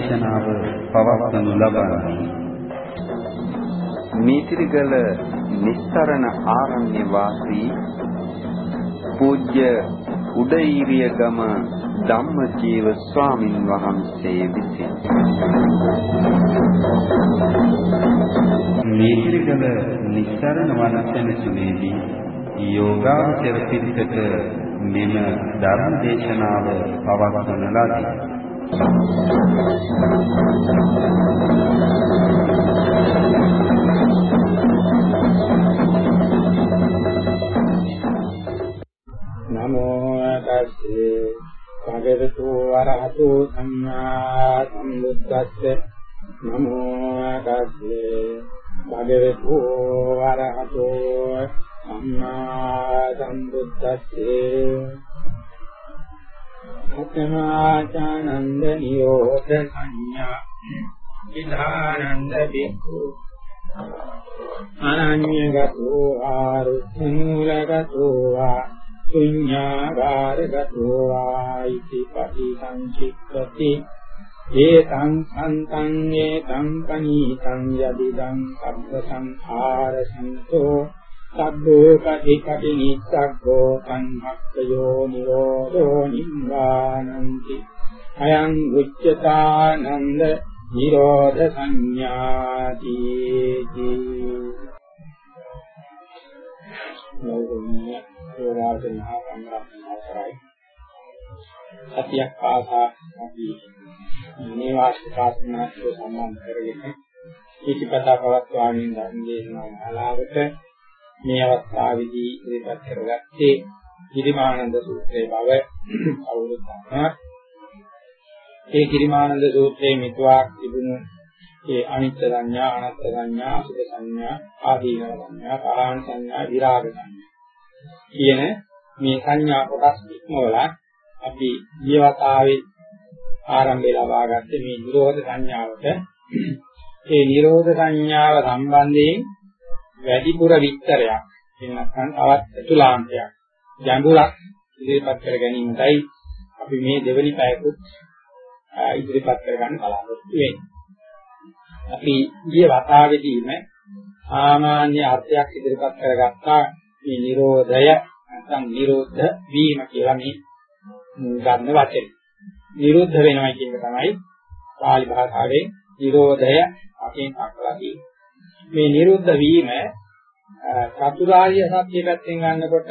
ධර්ම දේශනාව පවත්වනු ලබන්නේ මීතිරිගල නිස්සරණ ආරණ්‍ය වාසී පූජ්‍ය උදේීරිය ගම ධම්මජීව ස්වාමින් වහන්සේ විසින් මීතිරිගල නිස්සරණ වනසෙනසුනේදී යෝගාචර පිළිපෙත මෙම ධර්ම දේශනාව පවත්වන ලදී. නමෝ තස්සේ භගවතු වරහතු සම්මා සම්බුද්දස්ස. අතමාචානන්ද නියෝත සංඥා විධානන්ද බික්ඛු අනඤ්‍යගතෝ ආරුත්ථමූලගතෝ වා ශුඤ්ඤාගාරගතෝ වා ඉති පටිසංචික්ඛති ඒතං සන්තං ඒතං පනීතං යදිදං සබ්බ සංඛාර සම්තෝ සබ්බෝ කටි කටි නිස්සග්ගෝ සංහක්ඛයෝ නිරෝධෝ නිම්බානන්ති අයං උච්චතානන්ද නිරෝධ සංඥාති නෝගුණ්‍ය යෝගාචර මහා සංඝරත්න අවසරයි සතියක් පාසා අපි මේ වාස්තුකාසනාවට සම්බන්ධ කරගෙන ඉතිපතා පවත්වාමින් ධර්ම දේශනා මාලාවට මේ අවස්ථාවේදී ඉදිරිපත් කරගත්තේ ගිරිමානන්ද සූත්‍රයේ බව අවුරුදු ගන්නක්. ඒ ගිරිමානන්ද සූත්‍රයේ මිතුවා තිබුණු ඒ අනිත්‍ය සංඥා, අනාත්ම සංඥා, අසුභ සංඥා, ආදීනව සංඥා, පහාන සංඥා, විරාග සංඥා කියන මේ සංඥා කොටස් ඉක්මවලා අපි ජීවතාවේ ආරම්භය ලබා ගත්තේ මේ නිරෝධ සංඥාවට. ඒ නිරෝධ සංඥාව සම්බන්ධයෙන් වැඩිපුර විස්තරයක් එහෙම නැත්නම් තවත් අතුලාන්තයක් ගැඹුරක් ඉදිරිපත් කර ගැනීමයි අපි මේ දෙවනි පැයකුත් ඉදිරිපත් කරගන්න බලාපොරොත්තු වෙන්නේ. අපි ඊයේ වතාවේදීම සාමාන්‍ය අර්ථයක් ඉදිරිපත් කරගත්තා මේ Nirodhaය නැත්නම් නිරෝධ වීම කියලා මේ ගන්න වචනේ. නිරුද්ධ වෙනවා කියන එක තමයි පාලි භාෂාවේ Nirodhaය අපෙන් අක්කලා තියෙන්නේ. මේ නිරුද්ධ වීම චතුරාර්ය සත්‍ය පැත්තෙන් ගන්නකොට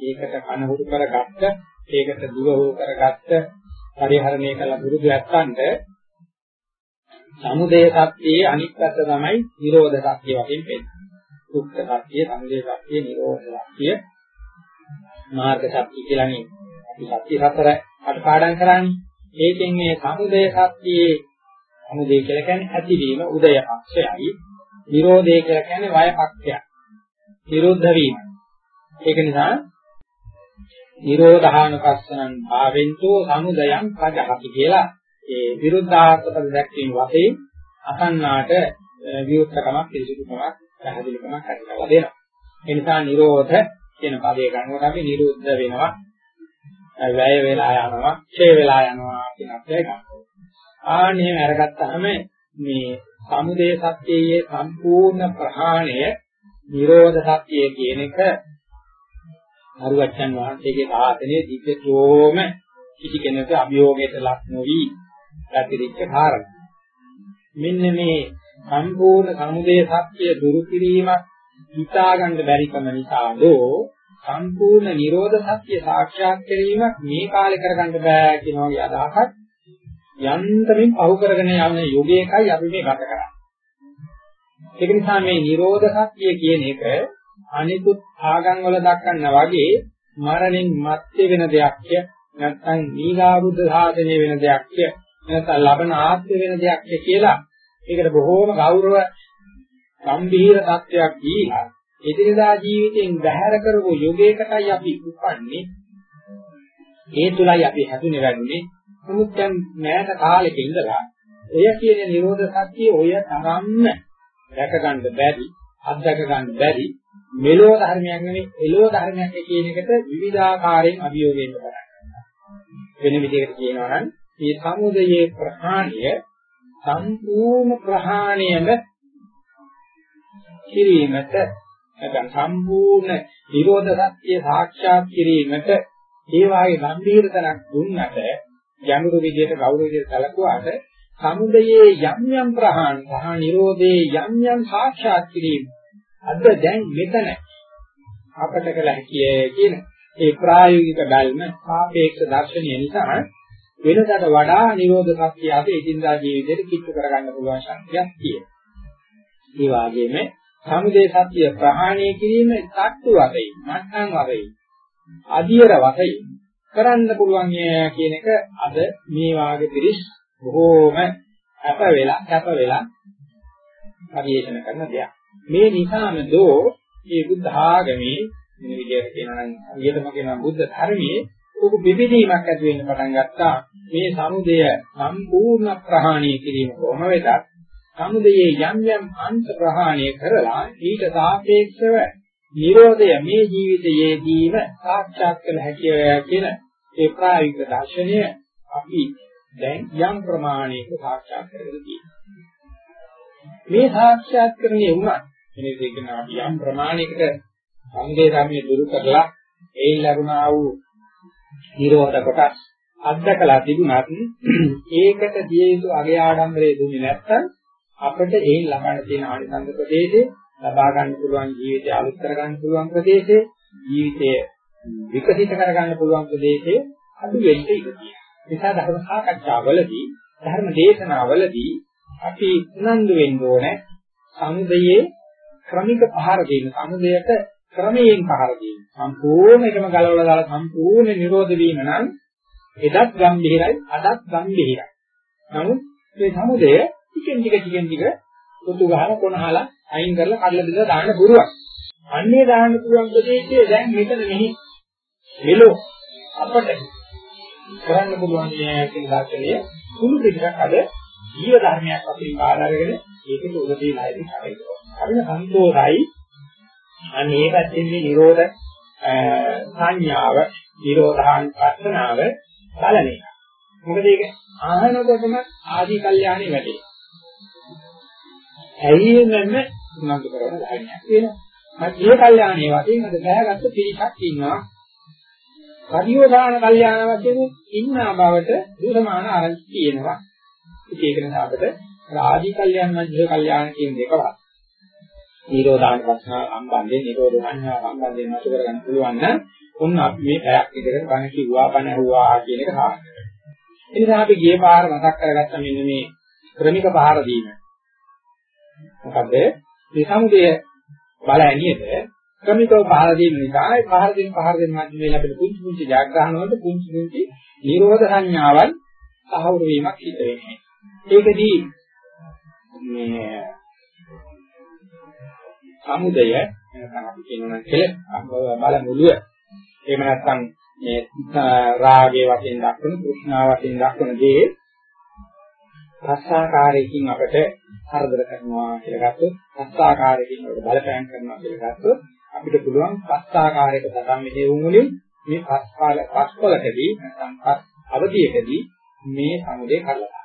ඒකට කනහුරු කරගත්ත ඒකට දුරහෝ කරගත්ත පරිහරණය කළ පුරුදු යත්තන්ට සමුදය සත්‍යයේ අනිත් පැත්ත තමයි නිරෝධ සත්‍ය වශයෙන් පෙන්නන්නේ. දුක්ඛ සත්‍ය, සමුදය සත්‍ය, නිරෝධ සත්‍ය, මාර්ග සත්‍ය කියලා නේ අපි සත්‍ය හතර අටපාඩම් කරන්නේ. ඒකෙන් මේ සමුදය සත්‍යයේ සමුදය කියලා කියන්නේ ඇතිවීම උදය පක්ෂයයි නිරෝධය කියලා කියන්නේ වය පක්ෂයක්. නිරුද්ධ වීම. ඒක නිසා නිරෝධානුපස්සනං භාවෙන්තෝ සමුදයං පජහති කියලා ඒ විරුද්ධාර්ථක දැක්වීම වශයෙන් අසන්නාට විවුර්තකමක් පිළිසිදුකමක් පැහැදිලිකමක් ඇති කරලා දෙනවා. ඒ නිසා නිරෝධ කියන පදේ ගන්නකොට අපි නිරුද්ධ වෙනවා වැය වෙලා යනවා ඡේ වෙලා යනවා කියන අර්ථය ගන්නවා. ආන්නේ අරගත්තාම මේ සමුදය සත්‍යයේ සම්පූර්ණ ප්‍රහාණය නිරෝධ සත්‍යය කියන එක අරුවච්චන් වහන්සේගේ සාසනයේ දිග්ගතෝම කිසි කෙනෙකුට අභියෝගයට ලක් නොවි පැතිරිච්ච කාරණා. මෙන්න මේ සම්පූර්ණ සමුදය සත්‍ය දුරු කිරීමක් හිතා ගන්න බැරි කම නිසාදෝ සම්පූර්ණ නිරෝධ සත්‍ය සාක්ෂාත් කිරීමක් මේ කාලේ කරගන්න බෑ කියන වගේ අදහසක් යන්තමින් පහු කරගෙන යන යුගයකයි අපි මේ ගත කරන්නේ. ඒක නිසා මේ නිරෝධ සත්‍ය කියන එක අනිකුත් ආගම් වල දක්වන්න වගේ මරණින් මත්තේ වෙන දෙයක්ය නැත්නම් දීඝාබුද්ධ සාසනය වෙන දෙයක්ය නැත්නම් ලබන ආත්ම වෙන දෙයක්ය කියලා ඒකට බොහෝම ගෞරව ගම්භීර තත්වයක් දීලා එදිනදා ජීවිතෙන් බැහැර කරපු යුගයකටයි අපි උපන්නේ ඒ තුලයි අපි හැදුනේ වැඩුනේ නමුත් දැන් මෑත කාලෙක ඉඳලා ඔය කියන නිරෝධ සත්‍ය ඔය තරම්ම දැක ගන්න බැරි අත්දැක ගන්න බැරි මෙලෝ ධර්මයක් නෙවෙයි එලෝ ධර්මයක් කියන එකට විවිධාකාරයෙන් අභියෝගයෙන් කරන්නේ වෙන විදිහකට කියනවා නම් මේ සමුදයේ ප්‍රහාණය සම්පූර්ණ ප්‍රහාණයම කිරීමට නැත්නම් සම්පූර්ණ නිරෝධ සත්‍ය සාක්ෂාත් කිරීමට ඒ වාගේ ගම්භීර තනක් දුන්නට ගැඹුරු විදියට කවුරු විදියට කලකුවාට සමුදයේ යම් යම් ප්‍රහාණ සහ නිරෝධයේ යම් යම් සාක්ෂාත් කිරීම අද දැන් මෙතන අපට කළ හැකියි කියන ඒ ප්‍රායෝගික බැල්ම සාපේක්ෂ දර්ශනය නිසා වෙනකට වඩා නිරෝධ සත්‍ය අද එදිනදා ජීවිතේට කිට්ටු කරගන්න පුළුවන් ශක්තියක් තියෙනවා. ඒ වගේම සමුදේ සත්‍ය ප්‍රහාණය කිරීම සත්තු වශයෙන්, මට්ටම් වශයෙන්, අධියර වශයෙන් කරන්න පුළුවන් කියන එක අද මේ වාගේ පිරිස් බොහෝම අප වෙලා, කැප වෙලා පරිශන කරන දෙයක්. මේ නිසාම දෝ මේ බුද්ධ ආගමේ මේ විදිහට කියනවා නම් හරියටම කියනවා බුද්ධ ධර්මයේ උප විවිධීමක් ඇති වෙන්න පටන් ගත්තා. මේ සමුදය සම්පූර්ණ ප්‍රහාණය කිරීම කොහොම වෙතත් සමුදයේ යම් යම් අංශ ප්‍රහාණය කරලා ඊට සාපේක්ෂව නිරෝධය මේ ජීවිතයේදීම සාක්ෂාත් කළ හැකිය කියන ඒ ප්‍රායෝගික දර්ශනය අපි දැන් යම් ප්‍රමාණයක සාක්ෂාත් කරගෙන තියෙනවා. මේ සාක්ෂාත් කරන්නේ වුණත් එනේ දෙකන අපි යම් ප්‍රමාණයකට සම්දේ ධර්මයේ දුරු කරලා ඒ ලැබුණා වූ නිරෝධ කොටස් අත්දකලා තිබුණත් ඒකට දිය යුතු අගේ ආඩම්බරේ දුන්නේ නැත්නම් අපිට ඒ ළඟන තියෙන ආනිසංස ප්‍රදේශේ ලබා ගන්න පුළුවන් ජීවිතය අලුත් කර ගන්න පුළුවන් ප්‍රදේශේ ජීවිතය විකසිත කර ගන්න පුළුවන් ප්‍රදේශේ අඩු වෙන්න ඉඩ තියෙනවා. නිසා ධර්ම සාකච්ඡාවලදී ධර්ම දේශනාවලදී අපි උනන්දු වෙන්න ඕනේ සමුදයේ ක්‍රමික පහර දෙන්න සමුදයට ක්‍රමයෙන් පහර දෙන්න. සම්පූර්ණ එකම ගලවලා දාලා සම්පූර්ණ නිරෝධ වීම නම් එදත් ගම්භීරයි අදත් ගම්භීරයි. නමුත් මේ සමුදය ටිකෙන් ටික ටිකෙන් ටික පුතු ගහන කොනහලා අයින් කරලා කඩලා බිඳලා දාන්න පුළුවන්. අන්නේ දාන්න පුළුවන් ප්‍රදේශයේ දැන් මෙතන මෙහි මෙලෝ අපට කරන්න පුළුවන් කියන දාර්ශනය කුළු පිටක් අද ජීව ධර්මයක් අපිට කාලාරගෙන ඒකේ උදේ ණයදී කරේ. හරින සන්තෝෂයි අනේ පැත්තෙන්දී නිරෝධ සංඥාව නිරෝධාන් පස්සනාව බලන එක. මොකද ඒක ආහනකොටම ආදී කල්යාණි වැඩේ. ඇයියෙන්නම උනන්දු කරන ධර්මයක් වෙනවා. මම මේ කල්යාණේ වශයෙන් අද බෑගත්ත පිරිසක් ඉන්නවා. පරියෝධාන කල්යාණ වශයෙන් ඉන්නා බවට දුරමාන ආරංචි තියෙනවා. ඉතින් ඒක නිසා අපිට ආදී කල්යාණ මධ්‍ය කල්යාණ කියන දෙකවත් නිරෝධාන ප්‍රශ්න සම්බන්ධයෙන් නිරෝධ සංඥා සම්බන්ධයෙන් මතු කරගන්න පුළුවන් නම් ඔන්න අපි මේ පැයක් විතර බණ කිව්වා බණ ඇහුවා කියන එක සාර්ථකයි. ඒ නිසා අපි ගියේ පාර මතක් කරගත්ත මෙන්න මේ ක්‍රමික පහර දීම. මොකද මේ සමුදය බල ඇනියද ක්‍රමිකව පහර දීම නිසා ඒ පහර දෙන පහර දෙන මැදේ ලැබෙන පුංචි පුංචි ජාග්‍රහණ වලට පුංචි පුංචි නිරෝධ සංඥාවල් සාහවුරු වීමක් සිද්ධ වෙන්නේ. ඒකදී මේ සමුදය නැත්නම් අපි කියනවා කෙලෙස් බල මුලුව එහෙම නැත්නම් මේ රාගයේ වශයෙන් දක්වන කෘෂ්ණා වශයෙන් දක්වන දේ රසාකාරයකින් අපට හරදර කරනවා කියලා ගත්තොත් රසාකාරයකින් අපට බලපෑම් කරනවා කියලා ගත්තොත් අපිට පුළුවන් රසාකාරයක දතම් මෙහෙයුම් වලින් මේ පස්කාල පස්කොලකදී නැත්නම් අවධියකදී මේ සමුදේ කරලා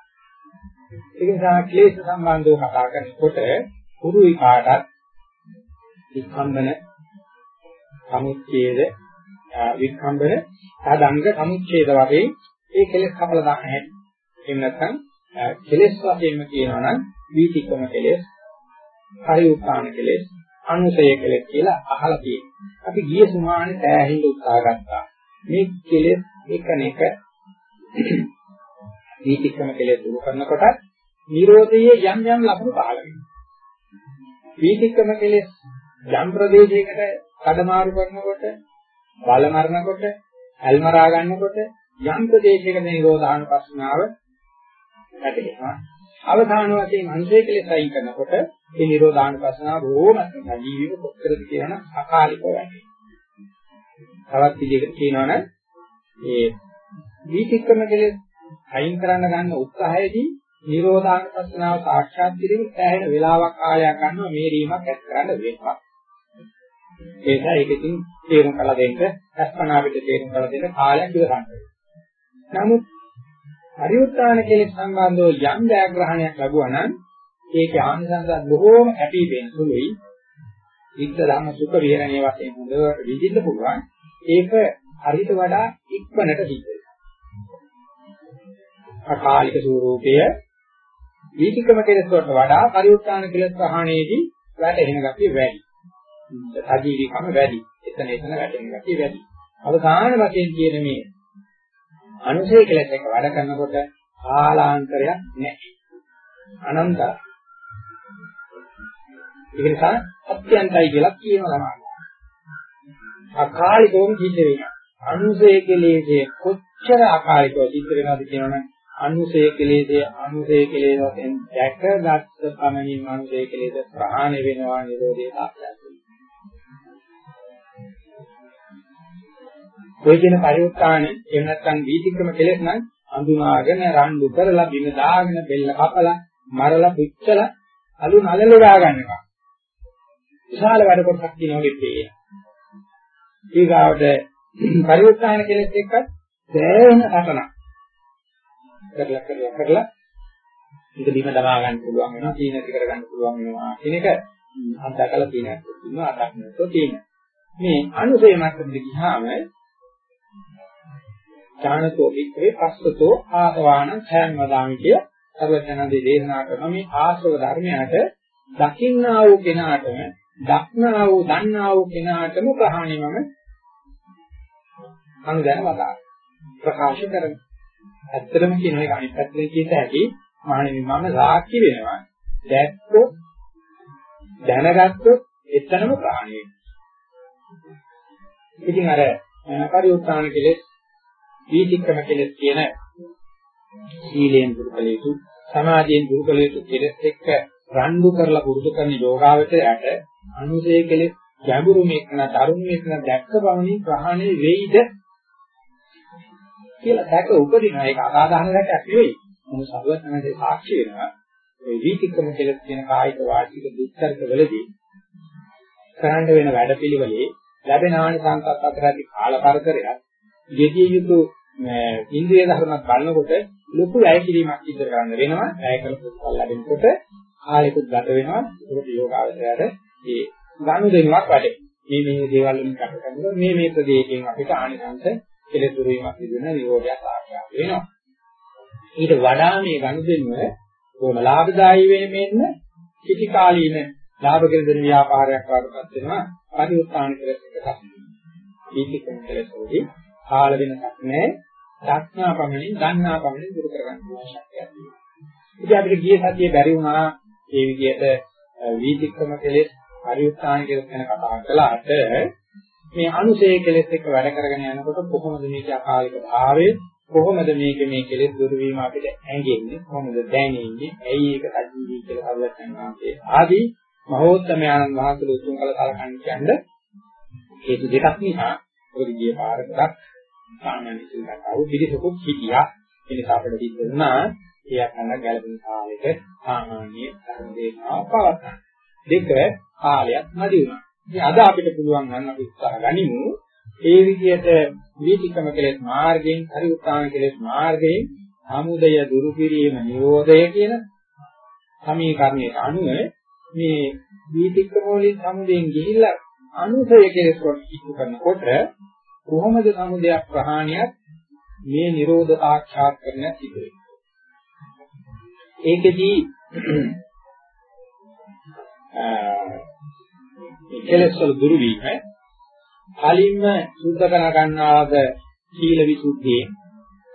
ඒක නිසා ක්ලේශ සම්බන්ධව කතා කරනකොට පුරුයි කාටත් විස්කම්බන සමුච්ඡේද විස්කම්බන සාදංග සමුච්ඡේද වශයෙන් ඒ කෙලෙස් කපලා දාන්න හැටි. එහෙම නැත්නම් කෙලෙස් වශයෙන්ම කියනවා නම් වීතික්‍රම කෙලෙස්, පරිඋත්ථාන කෙලෙස්, අනුසය කෙලෙස් කියලා අහලා තියෙනවා. අපි ගිය සුමානේ තෑහිඳ උත්සාහ ගත්තා. මේ කෙලෙස් එකනෙක වීතික්‍රම කෙලෙස් දුරු කරනකොට නිරෝධයේ යම් යම් ලක්ෂණ පහළ වෙනවා. වීතික්‍රම කෙලෙස් යම් ප්‍රදේශයකට කඩමාරු කරනකොට බල මරනකොට ඇල්මරා ගන්නකොට යම් ප්‍රදේශයකට නිරෝධාන ප්‍රශ්නාව ඇතිවෙනවා අවධාන වශයෙන් අංශය කෙලෙස් අයින් කරනකොට මේ නිරෝධාන ප්‍රශ්නාව බොහොමත්ම ජීවිත කොච්චරද කියන අකාලිකව වැඩි. තවත් විදිහකට කියනවනම් මේ වීතික්‍රම කෙලෙස් අයින් කරන්න ගන්න උත්සාහයේදී නිරෝධාන ප්‍රශ්නාව සාක්ෂාත් කිරීම සෑහෙන වේලාවක් කාලයක් ගන්නවා මේ රීමක් ඇත් කරන්න වෙනවා. ඒක ඒකකින් තේරුම් කරලා දෙන්න අස්පනා පිට තේරුම් කරලා දෙන්න කාලයක් ඉවරන්න. නමුත් පරිඋත්ථාන කෙලෙස් සම්බන්ධව යම් ජයග්‍රහණයක් ලැබුවා නම් ඒකේ ආනිසංස බොහෝම කැපී පෙනෙන සුළුයි. විද්ද ධම්ම සුඛ විහරණයේ වශයෙන් හොඳට විඳින්න පුළුවන්. ඒක හරිට වඩා ඉක්මනට සිද්ධ වෙනවා. අකාලික ස්වરૂපය වීතිකම කෙලෙස් වලට වඩා පරිඋත්ථාන කෙලෙස් ප්‍රහාණයේදී වැටෙන ගතිය වැඩි. සජීවීකම වැඩි. එතන එතන වැටෙන ගතිය වැඩි. අවසාන වශයෙන් කියන මේ අනුසය කෙලෙස් එක වැඩ කරනකොට කාලාන්තරයක් නැහැ. අනන්තයි. ඒක නිසා අත්‍යන්තයි කියලා කියනවා තමයි. අකාලිකවම සිද්ධ වෙනවා. අනුසය කෙලෙසේ කොච්චර අකාලිකව සිද්ධ වෙනවද කියනවනම් අනුසය කෙලෙසේ අනුසය කෙලෙසෙන් දැකගත් පමණින් අනුසය කෙලෙස ප්‍රහාණය වෙනවා නිරෝධය සාක්ෂාත් ඔය කියන පරිඋත්ථාන එහෙම නැත්නම් වීතික්‍රම කෙලෙස් නම් අඳුනාගෙන රණ්ඩු කරලා බිම දාගෙන බෙල්ල කපලා මරලා පිච්චලා අලු නලල දා ගන්නවා. විශාල වැඩ කොටසක් තියෙනවා ගෙත්තේ. ඊගාවට පරිඋත්ථාන කෙලෙස් එක්ක සෑහෙන අතනක්. කරලා කරලා කරලා ඒක බිම දමා ගන්න පුළුවන් වෙනවා, තීනති කර ගන්න පුළුවන් වෙනවා කියන එක අත්දකලා තියෙනවා. ඉන්නවා අතක් නැතෝ තියෙනවා. මේ අනුසය මට්ටමට ගියාම ඥානතෝ වික්‍රේ පස්සතෝ ආසවාන ඡයන් වදාමි කිය සර්වඥාන්දී දේශනා කරන මේ ආශ්‍රව ධර්මයට දකින්නා වූ කෙනාටම දක්නා වූ දන්නා වූ කෙනාටම ප්‍රහාණයම අනුදැන වදා ප්‍රකාශ කරන ඇත්තටම කියන එක අනිත් පැත්තෙන් කියත හැකි මහණෙනි මම සාක්ෂි වෙනවා. දැක්කොත් දැනගත්තොත් එතනම ප්‍රහාණය ඉතින් අර පරිඋත්සාහන කෙලෙස් වීතික්‍රම කෙලෙස් කියන සීලයෙන් දුරු කළ යුතු සමාධියෙන් දුරු කළ යුතු කෙලෙස් එක්ක රණ්ඩු කරලා පුරුදු කරන යෝගාවචරයට අනුසය කෙලෙස් ගැඹුරු මේකන දරුණු මේකන දැක්ක බවනි ප්‍රහාණය වෙයිද කියලා දැක උපදිනවා. ඒක අසාධාරණ දැක්කක් නෙවෙයි. මොන සරුවත්නගේ සාක්ෂි වෙනවා. ඒ වීතික්‍රම කෙලෙස් කියන කායික වාචික දුක්ඛර්ක වලදී කරන්න වෙන වැඩපිළිවෙලේ ලැබෙන ආනිසංසත් අතරදී කාල කරදරයක් යෙදිය යුතු ඉන්ද්‍රිය ධර්මයක් බලනකොට ලොකු වැය කිරීමක් ඉදිරි කරන්න වෙනවා. වැය කළ ප්‍රතිඵල ලැබෙනකොට කාලයකුත් ගත වෙනවා. ඒකට යෝගාවචරයට ඒ ගනුදෙනුවක් වැඩේ. මේ මේ දේවල් වලින් කතා කරනකොට මේ මේ ප්‍රදේශයෙන් අපිට ආනිසංස කෙලෙසුරු වීමක් සිදු වෙන නිරෝධයක් සාක්ෂාත් වෙනවා. ඊට වඩා මේ ගනුදෙනුව කොහොම ලාභදායී වෙන්නේ මෙන්න කිසි කාලීන ලාභ කෙරෙන ව්‍යාපාරයක් වඩපත් වෙනවා. පරිඋත්සාහන කෙලෙස් එක තමයි. දීපිකම් කෙලෙස් වලදී කාල වෙනසක් නැහැ. දක්නා පමණින් දන්නා පමණින් දුරු කරගන්න පුළුවන් ශක්තියක් තියෙනවා. ඉතින් අපිට ගිය සතියේ බැරි වුණා මේ විදිහට වීතික්‍රම කෙලෙස් පරිඋත්සාහන කෙලෙස් ගැන කතා කළාට මේ අනුසය කෙලෙස් එක්ක වැඩ කරගෙන යනකොට කොහොමද මේකේ අකාලික භාවය? කොහොමද මේක මේ කෙලෙස් දුරු වීම අපිට ඇඟෙන්නේ? කොහොමද දැනෙන්නේ? ඇයි ඒක සජීවී කියලා කවුරුත් කියනවා ආදී මහෝත්තමයන් වහන්සේ උතුම් කළ කලකන් කියන්නේ හේතු දෙකක් නිසා. ඔය ගිය පාරකට සාමාන්‍ය සිල්ගත ආව පිළිසකුත් හිටියා ඒ නිසා අපිට සිද්ධ වුණා ඒ අකන්න ගැළපෙන කාලෙක සාමාන්‍ය ධර්ම දේශනාව පවත්වා දෙක කාලයක් නැති වුණා. ඉතින් අද අපිට පුළුවන් නම් අපි උත්සාහ ගනිමු. ඒ විදිහට වීතිකම කෙලෙස් මාර්ගයෙන් හරි උත්සාහ කෙලෙස් මාර්ගයෙන් සමුදය දුරු කිරීම නිරෝධය කියන සමීකරණයට අනුව මේ වීතික්‍රම වලින් සමුදයෙන් ගිහිල්ලා අනුසය කෙලෙස් කොට ඉක්ු කරනකොට කොහොමද සමුදයක් ප්‍රහාණයක් මේ නිරෝධ සාක්ෂාත් කරන්න සිදු වෙන්නේ. ඒකෙදී මේ කෙලෙස් වල දුරු වීම කලින්ම සුද්ධ කර ගන්නාද සීල විසුද්ධියෙන්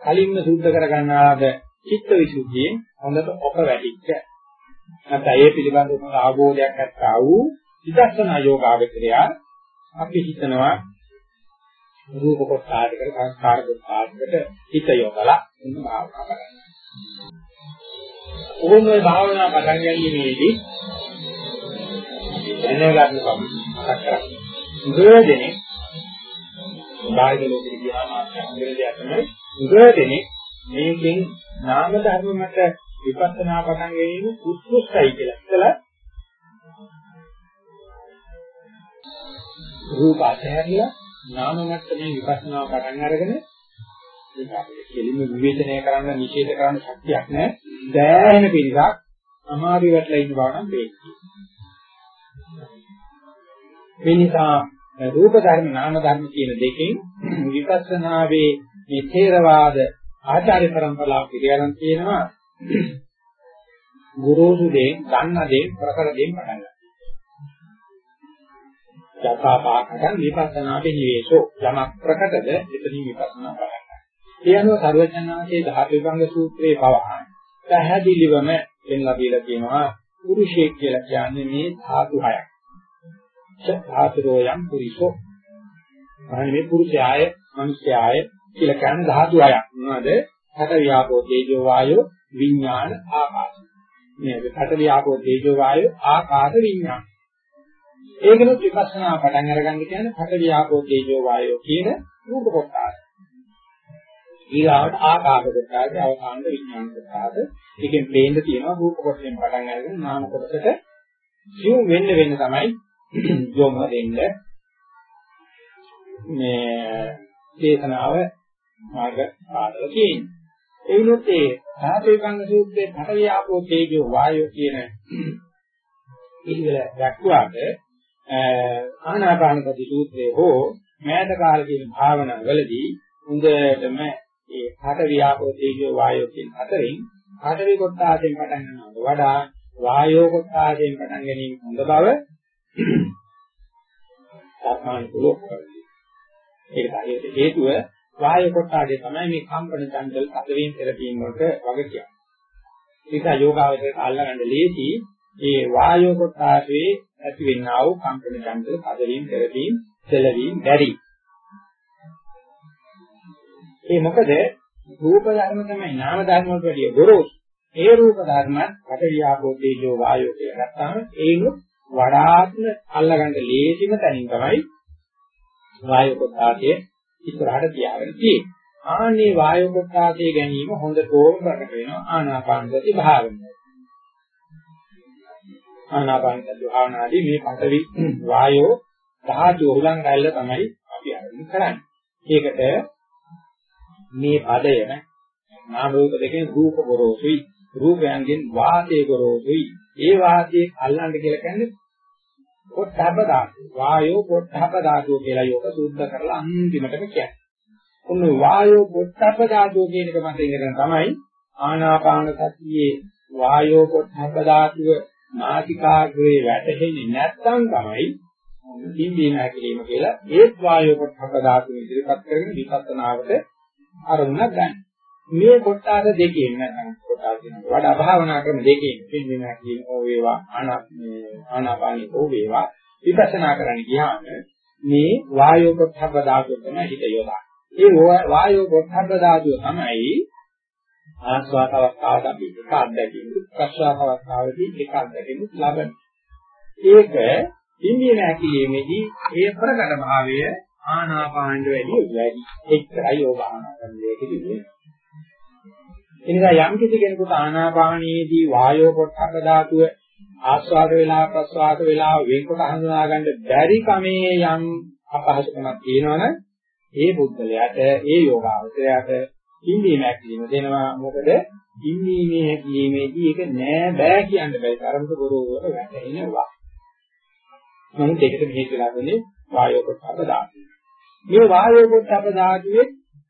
කලින්ම සුද්ධ කර ගන්නාද චිත්ත විසුද්ධියෙන් හොඳට ඔක වැඩිච්ච නැත්නම් ඒ පිළිබඳව අවබෝධයක් ඇත්තා වූ විදර්ශනා යෝගාවචරය අපි හිතනවා රූප කොටායකට සංස්කාර කොටායකට හිත යොදලා ඉන්න භාවනා කරන්න. ඕන ඔය භාවනා පටන් ගැනීමේදී දැනගන්න කම මතක් කරගන්න. උගදෙනේ බාහිර ලෝකෙ ගියාම අන්තිම දෙයක් තමයි උගදෙනේ මේකෙන් නාම ධර්ම මත විපස්සනා පටන් ගැනීම උත්කෘෂ්ටයි කියලා. ඉතලා රූප අධහැරලා නාම මට්ටමේ විපස්සනා පටන් අරගෙන ඒක අපිට කෙලින්ම විවේචනය කරන්න නිෂේධ කරන්න ශක්තියක් නැහැ. දැහැෙන පිළිසක් අමාරු වැටලා ඉන්න බව නම් තේරෙනවා. මේ නිසා රූප ධර්ම නාම ධර්ම කියන දෙකෙන් විපස්සනාවේ මේ ථේරවාද ආචාර්ය પરම්පරාව පිළිගන්න තියෙනවා ගුරුසු දේ ගන්න දේ ප්‍රකර දේ පටන් ගන්න. යථා පාඨයන් විපස්සනාවේ නිවේෂෝ යමක් ප්‍රකටද එතනින් විපස්සනා පටන් ගන්නවා. ඒ අනුව සර්වඥාන්සේ ධාතු විභංග සූත්‍රයේ පවා පැහැදිලිවම දෙන්ලා දීලා තියෙනවා පුරුෂයෙක් කියලා කියන්නේ මේ ධාතු හයක්. ධාතුරෝ යම් පුරිසෝ. අනේ මේ පුරුෂයාය, මිනිස්යාය කියලා කියන්නේ ධාතු හයක්. මොනවද? හට වියාපෝ තේජෝ වායෝ විඥාන ආකාශ. මේ හට වියාපෝ තේජෝ වායෝ ආකාශ විඥාන. ඒකනොත් විපස්සනා පටන් අරගන්න කියන්නේ හට වියාපෝ තේජෝ වායෝ කියන රූප කොටස. ඊළාවට ආකාශ කොටස, අවසාන විඥාන කොටස. ඒකෙන් පේන්න තියෙනවා රූප කොටසෙන් පටන් අරගෙන නාම කොටසට සිව් වෙන්න වෙන්න තමයි යොම දෙන්න මේ දේශනාව මාර්ග පාදල තියෙන්නේ. ඒ වුණොත් ඒ සාපේකංග සූත්‍රයේ පඨවි ආපෝ තේජෝ වායෝ කියන පිළිවෙල දක්වාට ආනාපානසති සූත්‍රයේ හෝ මෑත කාලේ කියන භාවනාවලදී හොඳටම ඒ පඨවි ආපෝ තේජෝ වායෝ කියන අතරින් පඨවි කොටාසෙන් පටන් ගන්නවට වඩා වායෝ කොටාසෙන් පටන් ගැනීම හොඳ බව සාමාන්‍ය කුලක් කරන්නේ. ඒකට හේතුව වායු කොටාගේ තමයි මේ කම්පන චංචල අදවීම් තෙරපීම් වලට වග කියන්නේ. ඒක යෝගාවචරයට අල්ලගන්න ලේසි ඒ වායු කොටාගේ ඇති වෙන්නා වූ කම්පන චංචල අදවීම් තෙරපීම් සෙලවීම් බැරි. ඒ මොකද රූප ධර්ම තමයි නාම ධර්ම වලට වැඩිය ගොරෝසු. ඒ රූප ධර්මත් පටවියාපෝ තේජෝ වායෝ කියලා ගත්තාම ඒනොත් වඩාත්ම අල්ලගන්න ලේසිම තැනින් තමයි වායු කොටාගේ ඉස්සරහට තියාගෙන තියෙන්නේ. ආනේ වායු කොටාසේ ගැනීම හොඳටම ප්‍රකට වෙනවා ආනාපාන සති භාවනාවේ. ආනාපාන සති භාවනාදී මේ පඨවි වායෝ ධාතු උලං ගැල්ල තමයි අපි අරගෙන කරන්නේ. ඒකට මේ පදය නාම රූප දෙකෙන් රූප ගොරෝසුයි රූපයන්ගෙන් වාතයේ ගොරෝසුයි ඒ වාතයේ අල්ලන්න කියලා කියන්නේ පොට්ටබ්බ ධාතු. වායෝ පොට්ටබ්බ ධාතුව කියලා යෝග සුද්ධ කරලා අන්තිමටම කියන්නේ. ඔන්න වායෝ පොට්ටබ්බ ධාතුව කියන එක මත ඉඳගෙන තමයි ආනාපාන සතියේ වායෝ පොට්ටබ්බ ධාතුව නාසිකාග්‍රේ වැටෙන්නේ නැත්නම් තමයි දින්දීන හැකිලිම කියලා ඒත් වායෝ පොට්ටබ්බ ධාතුව ඉදිරිපත් කරගෙන විපස්සනාවට අරමුණක් ගන්න. මේ කොටස දෙකෙන් නැත්නම් කොටස වඩා භාවනා ක්‍රම දෙකෙන් පින්දින කියන ඕ වේවා ආනාපානී ඕ වේවා විපස්සනා කරන්න ගියාම මේ වායෝ පොට්ටබ්බ ධාතුව තමයි හිත යොදා. ඒ වායෝ පොට්ටබ්බ ධාතුව තමයි ආස්වාද අවස්ථාවට අපි එක අත්දැකීම ප්‍රස්වාස අවස්ථාවේදී එක අත්දැකීම ලබන. ඒක පින්දින හැකිලිමේදී ඒ ප්‍රකට භාවය ආනාපානට වැඩි වැඩි. එච්චරයි යෝගානා කරන දෙයකදී එනිසා යම් කිසි කෙනෙකුට ආනාපානයේදී වායෝ පොට්ටබ්බ ධාතුව ආස්වාද වේලා ප්‍රස්වාද වේලා වෙන්කොට හඳුනා ගන්න බැරි කමේ යම් අපහසුකමක් තියෙනවනම් ඒ බුද්ධලයට ඒ යෝගාවචරයට ඉන්දීම හැකිලිම දෙනවා මොකද ඉන්දීමේ හැකිලිමේදී ඒක නෑ බෑ කියන්න බෑ තරමට ගොරෝසුවට වැටෙනවා නමුත් ඒකට මෙහෙ වෙලා වෙන්නේ වායෝ පොට්ටබ්බ ධාතුව මේ වායෝ පොට්ටබ්බ ධාතුවේ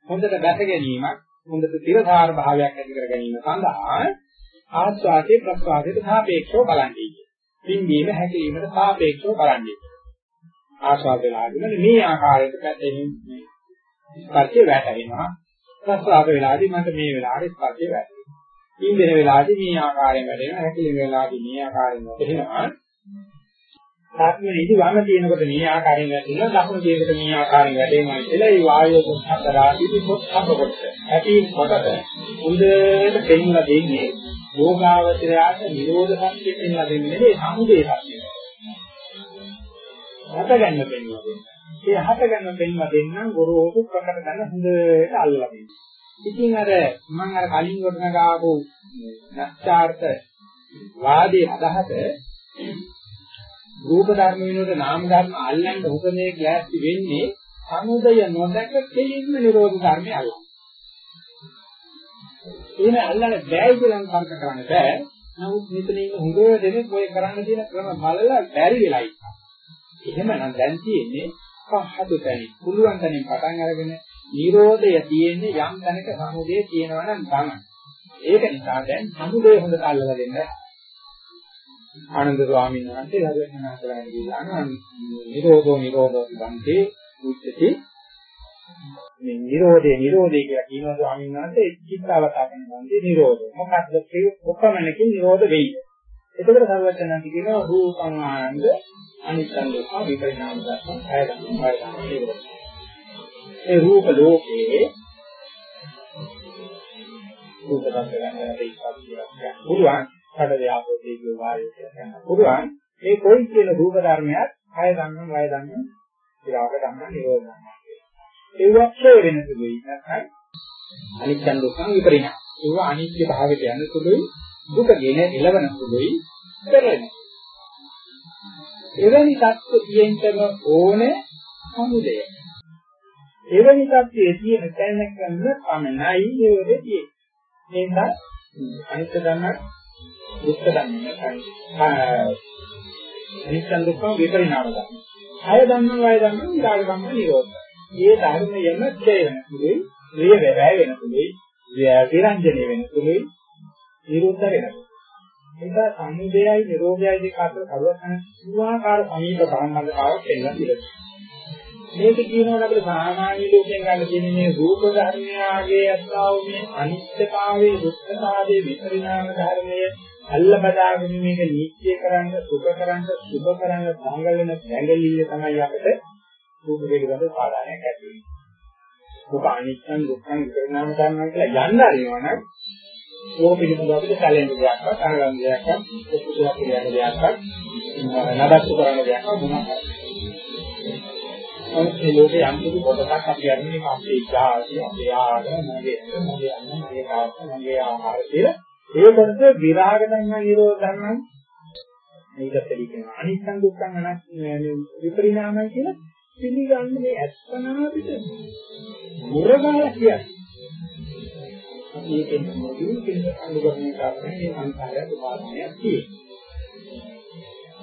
හොඳට දැස ගැනීමක් හොඳට තිරසාර භාවයක් ඇති කර ගැනීම සඳහා ආස්වාදයේ ප්‍රස්වාදයට සාපේක්ෂව බලන්නේ. පින්දීම හැකීමට සාපේක්ෂව බලන්නේ. ආස්වාද වෙලාදී මේ ආකාරයට පැතෙනින් ස්පර්ශය වැටෙනවා. ප්‍රස්වාද වෙලාදී මට මේ වෙලාවේ ස්පර්ශය වැටෙනවා. පින්දෙන වෙලාදී මේ ආකාරයෙන් වැටෙනවා. හැකීම වෙලාදී මේ ආකාරයෙන් වැටෙනවා. සාත්මයේදී වම තියෙනකොට මේ ආකාරයෙන් වැටෙනවා ලකුණු තියෙනකොට මේ ආකාරයෙන් වැටෙනවා කියලා ඒ වායුව කොටස රාශිය පොත්හප කොට ඇති කොටස උදේට දෙන්නලා දෙන්නේ භෝගාවචරයාට නිරෝධ සත්‍ය දෙන්නලා දෙන්නේ මේ සමුදේ සත්‍ය. හත ගන්න දෙන්නවා දෙන්න. ඒ හත ගන්න දෙන්නවා දෙන්නම් ගොරෝසු ප්‍රකට ගන්න හොඳට අල්ලලා දෙන්න. ඉතින් අර මම අර කලින් වටනගාපු නැස්චාර්ථ වාදී අදහස රූප ධර්ම වෙනුවට නාම ධර්ම අල්ලන්න උපමේ ගැස්ති වෙන්නේ සමුදය නොදක දෙලින්ම නිරෝධ ධර්මය අල්ලන. එහෙම අල්ලන්න බෑ කියලා තර්ක කරන්න බෑ. නමුත් මෙතන ඉන්න හොඟ දෙනෙක් ඔය කරන්න තියෙන ක්‍රම බලලා බැරි වෙලා ඉන්නවා. එහෙමනම් දැන් තියෙන්නේ පහතු තැනින් පුළුවන් තැනින් පටන් අරගෙන නිරෝධය තියෙන්නේ යම් තැනක සමුදය තියෙනවා නම් තමයි. ඒක නිසා දැන් සමුදය හොඳට අල්ලලා දෙන්න. ආනන්ද ස්වාමීන් වහන්සේ ධර්මඥාන කරගෙන ගියාන නිරෝධෝ නිරෝධෝ බන්තේ උච්චති මේ නිරෝධේ නිරෝධේ කියලා කියනවා ස්වාමීන් වහන්සේ චිත්තවතාවෙන් බන්තේ නිරෝධය. මොකක්ද ඒ ඔක්කොමනකින් නිරෝධ වෙයි. එතකොට සර්වඥාන්ති කියනවා රූපං ආනන්ද අනිත්‍යං දුක්ඛ විපරිණාම දර්ශන ආයතන ආයතන නිරෝධ. ඒ රූප ලෝකයේ රූප දර්ශන ගන්න දෙයක් කියලා පුළුවන්. කඩ ව්‍යාපෝ දේවිය වායය කියලා කියන්න පුළුවන්. මේ කොයි කියන රූප ධර්මයක් ආය ගන්න වය ගන්න විරාග ගන්න නිරෝධ ගන්න. ඒවත් ක්ෂය වෙන සුළුයි නැත්නම් අනිත්‍ය දුක්ඛ විපරිණාම. ඒවා අනිත්‍ය භාවයට යන සුළුයි දුක ගෙන එළවන සුළුයි පෙරෙන. එවැනි தත්ත්ව තියෙන්නම ඕනේ සමුදය. එවැනි தත්ත්වයේ තියෙන තැනක පමණයි ඒවලේ තියෙන්නේ. මේක අනිත්‍ය ධර්ම දුක්ඛ ධර්ම අනිත්‍ය දුක්ඛ විපරිණාම ධර්ම. අය ධම්ම වය ධම්ම විරාග ධම්ම නිරෝධ. මේ ධර්මයම ක්ෂය වෙන සුළුයි, ප්‍රිය වැය වෙන සුළුයි, විරංජනේ වෙන සුළුයි, නිරෝධ වෙනවා. ඒක සම්මුදයයි නිරෝධයයි දෙක අතර කරුවකන සුවාකාර සමීප සම්බන්ධතාවයක් එන්න පිළිතුරු. මේක කියනකොට අපිට සාමාන්‍ය ලෝකයෙන් ගන්න තියෙන මේ රූප ධර්මයාගේ අස්තාව මේ අනිත්‍යතාවයේ දුක්ඛතාවයේ විපරිණාම ධර්මයේ අල්ල බදාගෙන මේක නිත්‍ය කරන්න සුඛ කරන්න සුභ කරන්න සංගලන දැඟලිල්ල තමයි අපිට රූප පිළිබඳ පාඩායක් ඇති වෙන්නේ. දුක අනිත්‍යං දුක්ඛං විපරිණාම ධර්මයන් කියලා යන්න ආරිනවනම් ඕක පිළිබඳව අපිට සැලෙන්න දෙයක්වත් අරගන්න දෙයක්වත් ඔක්කොසලා කියන දෙයක්වත් නඩත්තු කරන දෙයක්වත් මොනවද නමුත් මේ ලෝකේ යම් කිසි කොටසක් අපි අරගෙන අපේ ඉච්ඡාසිය අපේ ආගම මගේ මගේ අන්න මගේ කාර්ය මගේ ආහාර කියලා. ඒ කොටස විරාග ධර්ම නිරෝධ ධර්ම මේකට පිළිගන්න අනිත්‍ය දුක්ඛං අනත් විපරිණාමයි කියලා පිළිගන්න මේ අස්පනා පිට. මුරගාල කියන්නේ. මේකෙන් මොදුල් කියන අනුගමනය කරන්නේ මේ සංස්කාරය උපාදානයක් තියෙනවා.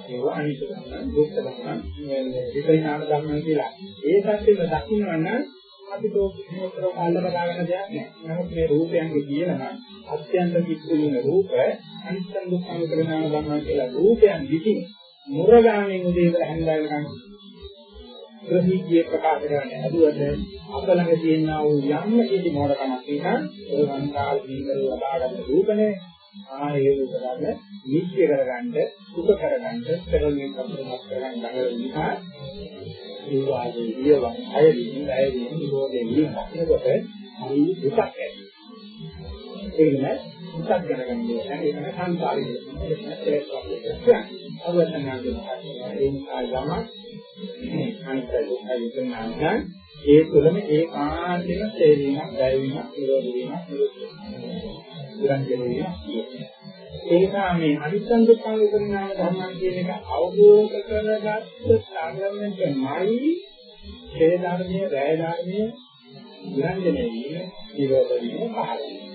ඒක අනිත් ධර්ම, දුක්ඛ ධර්ම, විපරිණාම ධර්ම කියලා. ඒ සත්‍යෙම දකින්න අපි තෝකේතර කාලම දාගන්න දෙයක් නෑ. නමුත් මේ රූපයන්ගේ කියනවා අත්‍යන්ත කිත්තුලින රූප අනිත්‍ය දුක්ඛ විපරිණාම ධර්ම කියලා රූපයන් විසින් මුරගාමෙන් උදේ හැන්දාගෙන ප්‍රතිජීය ප්‍රකාශ කරන්න ඇදුවට අප ළඟ තියෙනා වූ යම් කිසි මොඩකමක් තියෙනවා ඒ වන්තාල් දීකර ලබා ගන්න රූපනේ. ආයේ රූප ගන්න නිත්‍ය කරගන්න සුඛ කරගන්න පෙරලින් කම්පනක් කරගන්න ළඟ නිසා ඒ වාගේ වියවන් අයදී අයදී නිරෝධයෙන් ඉන්නකොට හරි දුකක් ඇති. ඒක නෑ දුකක් දැනගන්න ඕනේ ඒක නෑ සංසාරේ. ඒක නෑ ඒක කියන්නේ. අවසන්නාගේ ඒ නිසා යමක් අනිත්‍ය දුක්ඛ විපරිණාමයන් ඒ තුළම ඒකාන්තයෙන් තේරීමක්, දැවීමක්, නිරෝධ වීමක්, නිරෝධ වීමක් ඒක මේ අනිත්‍ය දුක්ඛ විපරිණාම ධර්මයන් කියන එක අවබෝධ කරගත්ත සාගරණයමයි හේ ධර්මයේ, රැය ධර්මයේ නිරංජනය වීම, නිරෝධ වීම පහළ වෙනවා.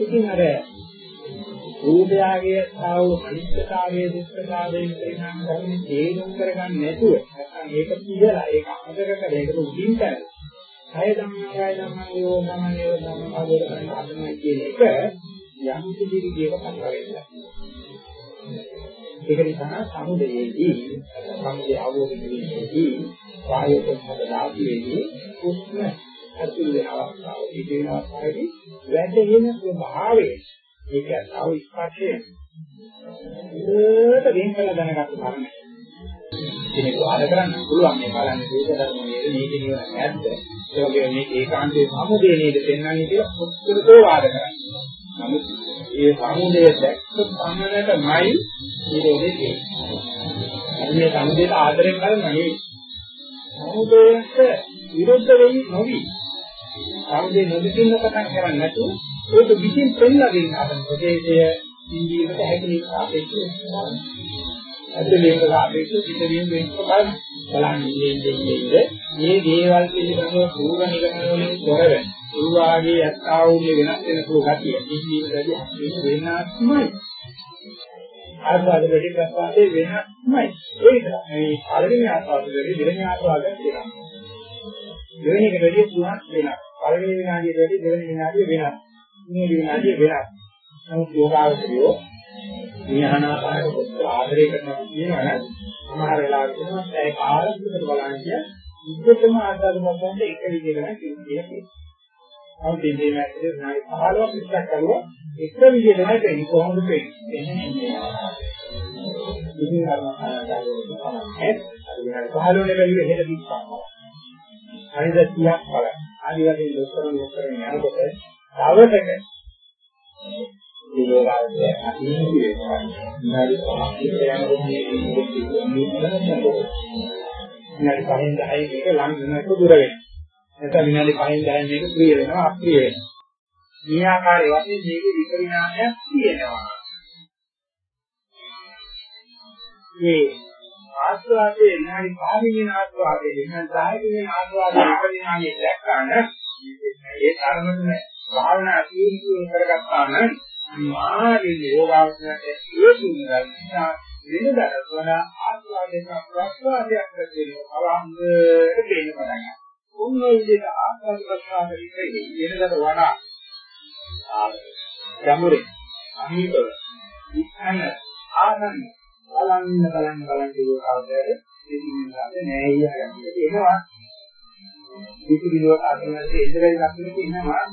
ඉතින් අර රූපයාගේ ආව අනිත්‍යතාවයේ දුක්ඛතාවයේ පරිණාම ධර්ම තේරුම් කරගන්න නැතුව නැත්නම් ඒක කියලා ඒක අමතක කරලා ඒකට උදින් කරලා කය ධම්මයයි ධම්මයෝ ධම්මයෝ ධම්ම ආදර කරන අදමයි කියන එක යම් කිසි විදියක කරවෙන්න. ඒක නිසා සමුදයේදී සමුදය අවබෝධ කිරීමේදී වායෝ කොටස දාපියේදී උෂ්ණ ඇතුල් වෙන අවස්ථාවේදී කියන අවස්ථාවේදී වැටෙන ස්වභාවය ඒක අව ස්පර්ශය ඒකට වෙන් කළ දැනගත්ත කර්මය. කෙනෙක් වාද කරන්න පුළුවන් මේ බලන්නේ දෝෂ ධර්ම නේද මේක නිවන නැද්ද? ඒ වගේම මේක ඒකාන්තයේ සමුදේ නේද පෙන්වන්නේ කියලා ඔක්කොම වාද කරන්නේ. නමුත් ඒ සමුදේ දැක්ක පමණටමයි නිරෝධේ තියෙන්නේ. මේ සමුදේට ආදරෙන් කරන්නේ නෙවෙයි. සමුදේට විරුද්ධ වෙයි නොවි. සමුදේ නොදකින්න කතා කරන්නේ නැතුව ඒක විසින් පෙන්නලා දෙන්න හදන ප්‍රදේශය ඉන්දියට හැකලීම අපේක්ෂිත ඇතුළේක අපේක්ෂිත පිටවීම වෙනස බලන්න බලන්නේ ඉන්නේ මේ දේවල් පිළිබඳව පූර්ව නිගමන වලින් තොරව ඒ වාගේ යත්තා වූ වෙනස් වෙන සුළු ගතිය ඉන්දීමේදී වෙනස්මයි. ආස්වාද වැඩි ප්‍රසාදේ වෙනස්මයි. ඒ විතරයි. මේ පළවෙනි ආස්වාදෙදී දෙවෙනි ආස්වාදයක් වෙනවා. දෙවෙනි එක වැඩි තුනක් වෙනවා. පළවෙනි විනාඩියට වැඩි දෙවෙනි විනාඩිය වෙනවා. මේ විනාඩිය වෙනවා. නමුත් යෝගාවචරියෝ විහානාකාරක ආදරය කරනවා කියනවනම් සමහර වෙලාවට කියනවා ඒ කාලෙකට බලන්නේ ඉස්සෙල්ලම ආස්වාද කරනකොට එක විදිහකට කියන්නේ. නමුත් මේ මැදේ විනාඩි 15ක් විතර කරුවා එක විදිහට නැටෙන්නේ කොහොමද වෙන්නේ? ඉතින් අර මහානාකාරයේ විනාඩි 15 නෙවෙයි හෙට දිස්සක්. අනිත් 30ක් බලන්න. ආදි වශයෙන් දොස්තර දොස්තර යනකොට දවසක මේ යෝගාවචරය අතින් කියනවා. විනාඩි 5ක් විතර යනකොට විනාඩි 5න් 10 මේක ලං වෙනකොට දුර වෙනවා. නැත්නම් විනාඩි 5න් 10 මේක ප්‍රිය වෙනවා අප්‍රිය වෙනවා. මේ ආකාරයේ වශයෙන් මේක විපරිණාමයක් තියෙනවා. මේ ආස්වාදයේ විනාඩි 5 වෙනි ආස්වාදයේ විනාඩි 10 වෙනි ආස්වාදයේ විපරිණාමයක් දැක්කම ඒ තරමටම භාවනා තීන්දුව කරගත්තා නම් අනිවාර්යයෙන් යෝගාවචරයට ඒ තුනක් වෙනදට වන ආස්වාදයක ප්‍රස්වාදයක් දෙනවා අවංගට දෙන්න පටන් ගන්නවා. උන් ඔය විදිහට ආස්වාද ප්‍රස්වාද විදිහේ වෙනදට වඩා යමුරේ අහිතව ඉස්සන ආනන්ද බලන්න බලන්න බලන්න යෝගාවචරයට දෙකින් නෑ ඊයකට එනවා. පිටිවිලුව අතනදී ඉඳලා ලක්ෂණ තියෙනවා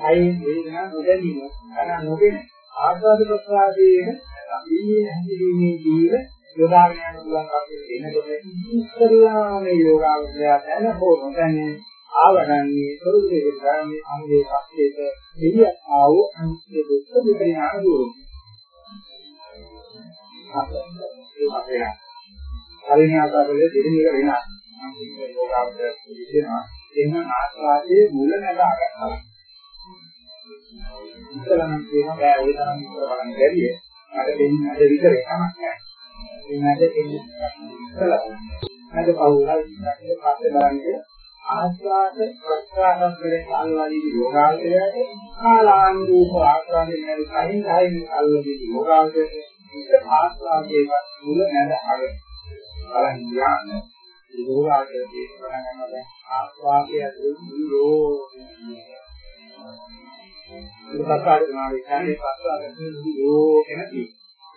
අයින් වේදනා නොදැනීම? අර නොදෙන ආස්වාද ප්‍රසආදයේ ඉන්නේ හැඳිනීමේ දීල යෝගාගෙන යන පුළුවන් කපේ එනකොට ඉස්සරලාම යෝගාවචරය දැන හෝ නොදැන ආවරන්නේ කරුණේ ගාමී අංගේ පස්සේට එළිය ආවෝ අනිත්‍ය දුක්ඛ විපරිණාම දුරු හරින ආකාරයේ දෙවෙනි එක වෙනවා අන්තිම යෝගාවචරය කියනවා එහෙනම් ආස්වාදයේ මුල නැග ගන්නවා ඉස්සලම කියනවා බෑ ওই තරම් ඉස්සර බලන්න බැරිය. මට දෙන්න අද විතර එකක් නෑ. මේ නැද දෙන්නේ ඉස්සලම. නැද පවුලයි ඉස්සරහට පස්සේ බලන්නේ ආස්වාද ප්‍රස්වාදම් කරේ අල්ලාදී යෝගාවචරයට කාලානුරූප ආස්වාදයෙන් නැති කහින් කහින් අල්ලාදී යෝගාවචරයට ඉත ආස්වාදයේ මුල නැද අග බලන් යන්න යෝගාවචරයේ පටන් ගන්නවා දැන් ආස්වාදයේ ඇතුළු යෝ සත්කාර කරනවා කියන්නේ සත්කාර යෝ කියන කී.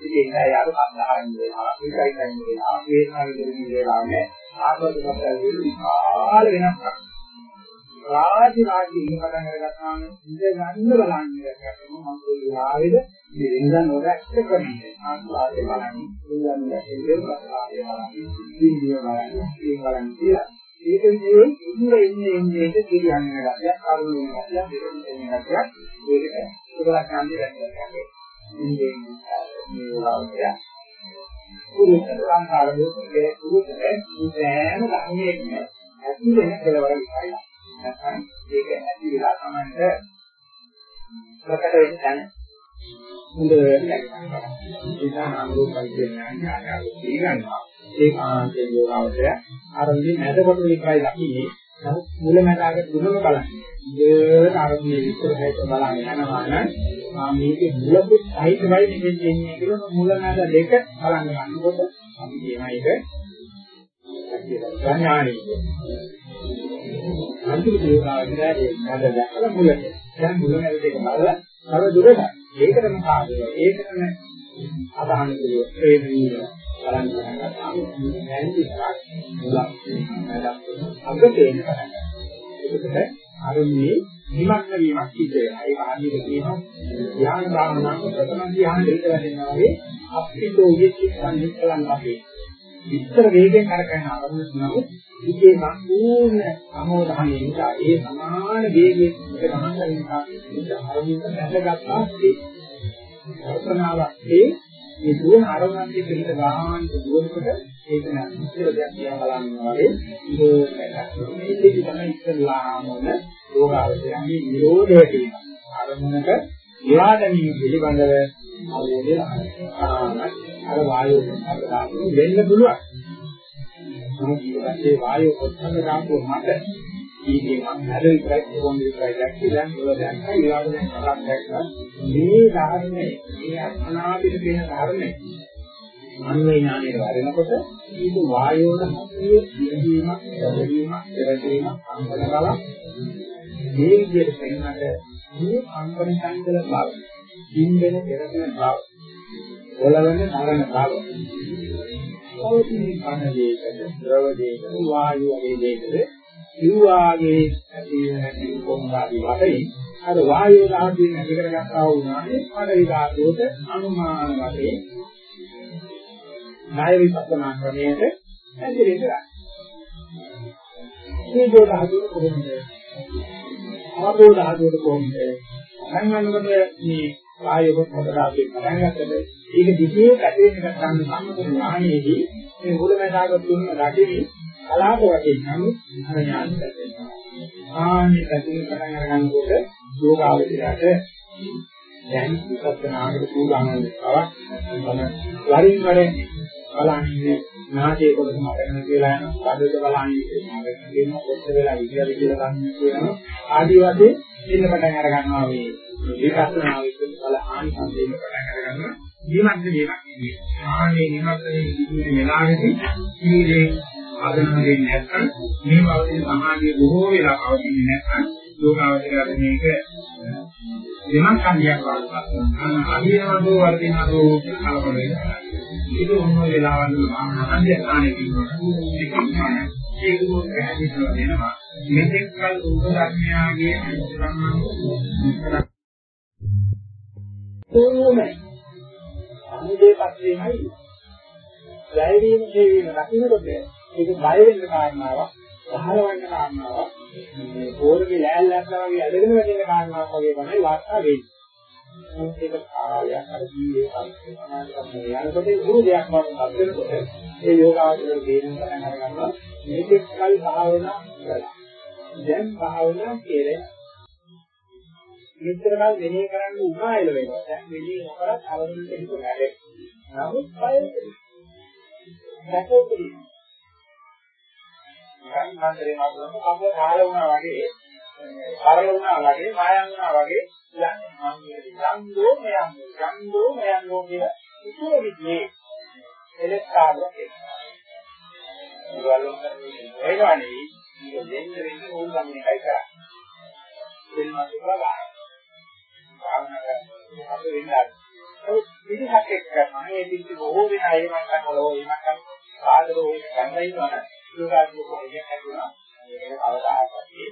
ඉතින් ඒකයි අර අන්දාරින් වෙනවා. ඒකයි කියන්නේ වෙනවා. වේදනාවේ දෙන්නේ වෙලා නැහැ. ආත්මකත්වයෙන් විශාල වෙනස්කම්. රාජි රාජි ඉන්න පටන් අරගත්තාම ඉඳ ගන්න බලන්නේ කරනවා මම ආවේද මේ වෙනදා නොරැක්ක කරන්නේ ආස්වාදේ බලන්නේ ඉඳන් ඉඳන් ආස්වාදේ බලන්නේ ඉන්දිය බලන්නේ ඒ බලන්නේ කියලා ඒක විදිහේ ඉන්නේ ඉන්නේ ඉන්නේ ඒක කියන්නේ ගැටියක් කරුණු වෙන ගැටියක් දෙකෙන් වෙන ගැටියක් ඒකට උදලා කාන්දේ ගැටියක් ඉන්නේ මේ වාක්‍යය පුරුෂ සංකාර දුකේ පුරුෂේ සෑම ධර්මයකම ඇති වෙන කෙලවර විතරයි නැත්නම් ඒක ඇති වෙලා තමයි ප්‍රකට වෙන තැන හොඳට නැගිටිනවා ඒක නම් රූපයි කියන්නේ ආකාරය පිළිගන්නවා ඒක ආන්තේ යෝගාවචරය ආරම්භයේ නැදකොට විතරයි ලකින්නේ නමුත් මුල මැදාක තුනම බලන්නේ. ඉතින් ආරම්භයේ විතර හැට බලන්න යනවා නම් මා මේකේ මුලකුත් සහිතවයි මෙතෙන් එන්නේ කියලා මුල මැද දෙක බලන්න ගන්නකොට අපි කියන එක සංඥාණි අන්තිම යෝගාවචරයේ නැද දැකලා මුලට. දැන් මුල මැද දෙක බලලා තව දුරට ඒකටම සාධය ඒකටම අදහන කිව්ව ප්‍රේමීය බලන්න ගන්නවා නැන්දි කරක් මුලක් අගතේන කරන්නේ ඒකට අරුමේ නිමග්න වීමක් සිද්ධ වෙනවා ඒක ආදියට කියනවා ධ්‍යාන භාවනාව ප්‍රථම ධ්‍යාන දෙක වෙනවා වගේ අපිටෝ විචිත්තන් නිකලන් අපේ. විස්තර වේගෙන් කරකැන ආරම්භ නමුත් ඉතේ සම්පූර්ණ සමෝධහණය නිසා ඒ සමාන වේගයෙන් ගමන් කරන නිසා ඒක ආරම්භයෙන් දැකගත්තා ඒ කල්පනාවක් ඒ මේ දුවන ආරම්භයේ පිළිත ගාහන් දුවනකොට ඒක නම් ඉස්සර දෙයක් කියලා බලනවා වගේ මේකේ තමයි ඉස්සරලාම මොන යෝගාවචරයේ නිරෝධය කියන ආරම්භනක විවාහ ගැනීම පිළිබඳව අවබෝධය අර වායු පොත්සංග වෙන්න පුළුවන්. මොකද මේ වායු පොත්සංග දාපුව මත ඊටම අර විතරයි කොහොමද විතරයි දැක්කේ ඒවා දැන් ඊළඟ දැන් කරක් දැක්කා මේ ධර්මයේ මේ අනාදිත කියන ධර්මයේ අන්වේ ඥානයේ වරනකොට ඒක වායෝ ධර්මයේ දිවීමක් දැරීමක් පෙරදීමක් අංගන බල මේ විදිහට පෙන්නට මේ අංගන සංකල බව ජීවෙන පෙරදෙන බව ඔලවන නරන බව අවදී කන දෙයකට ද්‍රව දෙයකට වායු වගේ දෙයකට සිව්වාගේ ඇති නැති කොම්බාදී වශයෙන් අර වායු ධාතුවෙන් ඇති කරගත්තා වුණානේ පඩවි ධාතුවට අනුමාන වශයෙන් ණය විපස්සනා ක්‍රමයට ඇතුළේ කරා. මේ දෝ ධාතුව කොහොමද? ආපෝ ධාතුව කොහොමද? සංගන්නකොට මේ වායු කොට ධාතුවේ පටන් ගන්නකොට ඒක දිගේ පැටවෙන එක ගන්න සම්මත ඥානයේදී මේ මුලමදාග තුන රටෙවි කලාප වශයෙන් නමුත් අර ඥාන පැටවෙනවා. ආන්නේ පැටවෙන පටන් අරගන්නකොට යෝගාවචරයට දැන් විපස්සනාකට සූදානම් වෙනවා. තම වරින් වර බලන්නේ නාටයේ කොටස මතකන කියලා යන පදද බලන්නේ මතකන කියන කොච්චර වෙලා ඉතිරිද කියලා ගන්න කියනවා. ආදි වශයෙන් ඉන්න පටන් අර ගන්නවා මේ විපස්සනාවේ බල ආනිසංසයෙන් පටන් අර ගන්නවා. ජීවත් වීමක් නෙවෙයි. ආනේ නිමග්නේ ඉදිරි වෙලාවේදී ඊයේ ආදරණයෙන් නැත්නම් මේ වගේ සමාධිය බොහෝ වෙලා පවතින්නේ නැත්නම් යෝගාවචරයට මේක දෙමන් කන්දියක් වගේ අනියමදෝ වර්ධිනදෝ කලබල වෙනවා. ඒක මොන වෙලාවල් වල අන්‍ය ස්ථානයේ තියෙනවා. ඒක දුක පැහැදිලිව දෙනවා. මෙතෙක් කල උපදඥාගේ අනුසරණ ඕනේ. අනුදේ පස්සේමයි ලැබීම ජීවීම දකින්නකොට ඒක බය වෙන්න කාරණාවක්, පහළවන්න කාරණාවක්, මේ පොරේ ලෑල්ලක් වගේ ඇදගෙන වැටෙන කාරණාවක් වගේ තමයි වාර්තා වෙන්නේ. ඒක කාලයක් අර ජීවේ පස්සේ සමාජයේ යනකොට ගුරු දෙයක් වගේ හදනකොට ඒ යෝගාවචර දේන කරන ගන්නවා මේකෙත් කල් භාවනා කරලා. දැන් භාවනා කෙරේ මෙච්චර කල් මෙනේ කරන්න උනායල වෙනවා. දැන් මෙනේ නොකරත් අවුරුදු දෙකක් වැඩේ. නමුත් බය නැතෝකදී. ගන් මාතරේ මාතෘකාව අපව කාල වුණා වගේ කරල වුණා වගේ මායම් වුණා වගේ යන්නේ යන්දෝ මයන් යන්දෝ මයන්ෝ කියන ඉතුරු විදිහේ එලෙස්කාරයක් ඒවලුම් ඒවනේ මේක දෙන්න වෙන්නේ ඕන් ගන්න එකයි කරන්නේ. දෙන්නත් බලන්න භාවනා කරන අපේ වෙන්නේ ඒ පිළිහක් එක්ක කරනවා. මේ පිළිදි බොහෝ වෙන අය මම කරනවා ඒ මම කරන ආදරෝ ගන්න ඉන්නවනේ. යෝගාත්මක කොහොමද කරනවා ඒක අවදාහකදී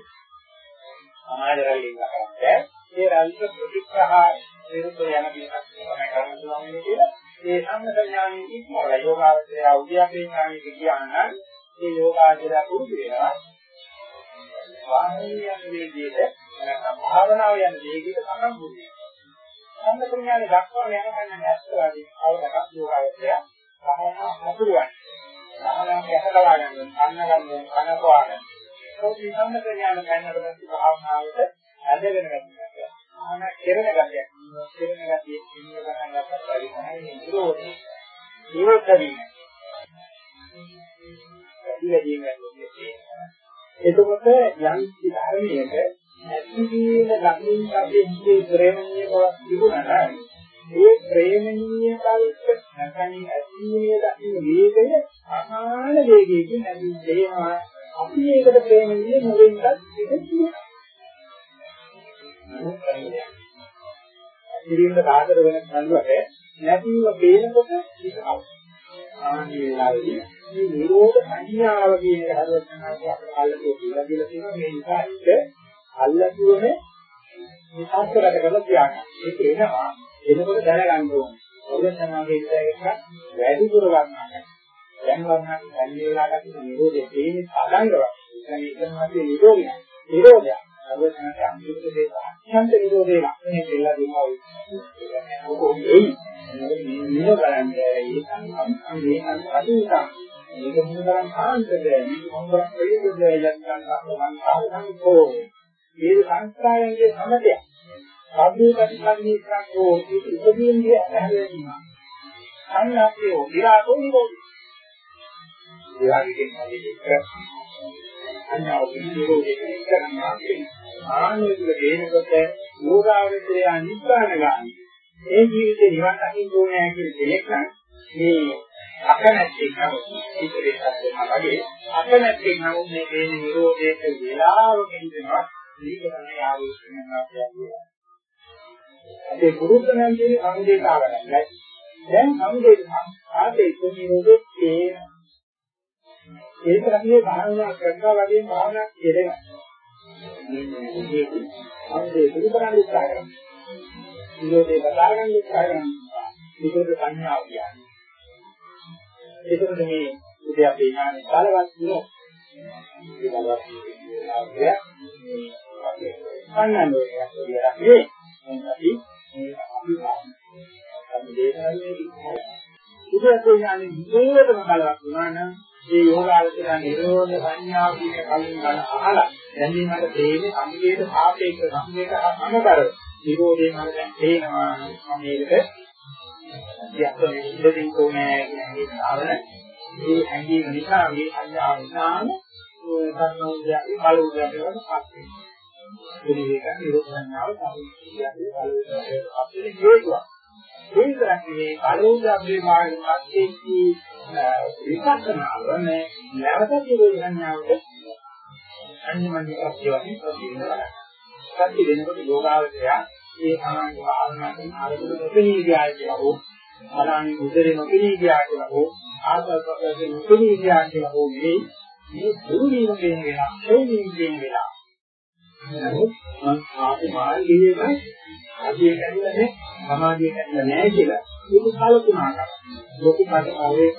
සමාජරලින් කරන්නේ ඒ රල්ක ප්‍රතික්‍රහා විරුද්ධ යන බිනක් තමයි කරන්න පුළුවන් කියලා ඒ සම්මත ඥානෙ ඉක්මවල යෝගාවචරය උද්‍යපේ ඥානෙ කියනනම් ඒ යෝගාචරය පුරුදු වෙනවා වාහනියන් වේගයට භාවනාව යන වේගයට තමයි පුරුදු සම්මත ඥානෙ දක්වන යනකන් ඇත්තවාදී අවදකක් යෝගාවචරය භාවනාව හසුරුවන්නේ භාවනාව යහකලා ගන්න කන්න ගන්න කනකවා ගන්න ඒ සම්මත ඥාන දැනනකොට පස්සේ භාවනාවට ඇදගෙන ගන්නවා. ආන කෙරෙන ගතියක්. කෙරෙන ගතිය ඉන්න ගමන් ගන්නත් පරිසහයි නිරෝධය. නිරෝධය. එතකොට යම් ධර්මයක ඇතිවීම ලකින් අපේ හිතේ ප්‍රේමණීය බවක් තිබුණා නම් ඒ ප්‍රේමණීය බවට නැකණි ඇතිවීමේ දකින්න වේගය අසාන වේගයකින් ඇති දෙනවා අපි ඒකට ප්‍රේමණීය නොවෙන්නත් ඉතිරියට කාටද වෙන කන්දුවට නැතිව පේනකොට ඉතකව. ආන්නේ වෙලාවේදී මේ නිරෝධ සංඥාව කියන හරවත්නාගේ අපිට අල්ලපු කියලා කියලා තියෙනවා මේ නිසා ඒක අල්ලපුවනේ මේ සාස්ත්‍රගත කරලා තියාගන්න. ඒක එනවා එනකොට දැනගන්න ඕනේ. ඔබ සමාගයේ ඉස්සරහට වැඩි දුර ගන්නවා. දැන් වර්ණන් දැන් වෙලාවට නිරෝධයේ තේන්නේ සාධංගව. දැන් ඒකම අපි නිරෝධය. නිරෝධය. අවසනට අන්තිමට දෙක අත්‍යන්ත නිරෝධයේ ලක්ෂණය කියලා දෙනවා. ඔකෝයි මේ බලන්නේ ඒ සංකම් මේ අනුසුතා. මේක මොනතරම් කාන්තද මේක මොනතරම් ප්‍රයෝගද යන්තම් අපවන් කෝ. මේ සංස්කාරයන්ගේ සමතය. සබ්බේ ප්‍රතිසංගී සංකෝ ඒක උපදීන්ගේ ඇහැරෙන්න. සංඥාපියෝ විරාටෝ නිරෝධය. විරාගයෙන් හරි එක අඤ්ඤාව නිරෝධයෙන් කරනවා කියන්නේ ආනන්ද දේනකොට යෝගාවචරය නිස්සාරණ ගන්න. ඒ ජීවිතේ නිවන් දකින්න ඕනේ කියන දෙයක් නම් මේ අකමැත්තෙන් නමුත් ඉතිරියක් වෙනවා වගේ අකමැත්තෙන් නමුත් මේ දේන නිරෝධයට වේලාවකින් දෙනවා දීගමනේ ආවේශනවා කියන්නේ. ඒ පුරුද්දනම් කියන්නේ සමුදේට ආවරණයි. දැන් සමුදේට ආතේ නිරෝධයේ තේන ඒක රකියේ භාවනා කරනවා වගේ භාවනා කෙරෙනවා. මේ සමුදේ දුරු කරන්න උත්සාහ කරනවා. නිරෝධේ කතා කරන්න උත්සාහ කරනවා. නිරෝධ සංඥාව කියන්නේ. ඒකද මේ ඉතින් අපේ ඥානේ බලවත් නෝ. ඒ බලවත් නාමය මේ කන්නන්නේ කියලා මේ අපි මේ අපි අපි දේශනාවේ ඉතින් ඥානේ විශේෂම බලවත් වුණා නම් මේ යෝගාවචර නිරෝධ සංඥාව කියන කලින් ගන්න අහලා දැන් මට තේරෙන්නේ සම්පේත සාපේක්ෂ සම්පේත අනුකර නිරෝධයෙන් මම දැන් තේනවා මම මේකට යක්කෙ ඉඳින් කොනේ කියන ආවන මේ ඇඟීම නිසා මේ සංඥාව නිසාම කර්මෝදයක් බලෝදයක් වලට පත් වෙනවා. ඒක නිරෝධ සංඥාව සම්පූර්ණයෙන් බලෝදයක් අපිට හේතුවක්. ඒ කියන්නේ බලෝදයක් මාර්ගයෙන් පස්සේ විපස්සනාව මේ නැවත නිරෝධ සංඥාවට අන්‍යමන්‍ය ප්‍රතිවදින ප්‍රතිවිනවා. සත්‍ය වෙනකොට යෝගාවචරය ඒ සමාන භාවනා කරන ආරම්භ නොපෙනී ගියා කියලා හෝ අනානි උදරේ නොපෙනී ගියා කියලා හෝ ආසල්පකයෙන් නොපෙනී ගියා කියලා හෝ මේ මේ දුරු වීම කියන වෙලා ඒ වීම කියන වෙලා නමුත් මම ආපු මාර්ගයේම අධිය කැඩිලා නැහැ සමාධිය කැඩිලා නැහැ කියලා ඒක කල්පනා කරා ලෝක කාර්යයේ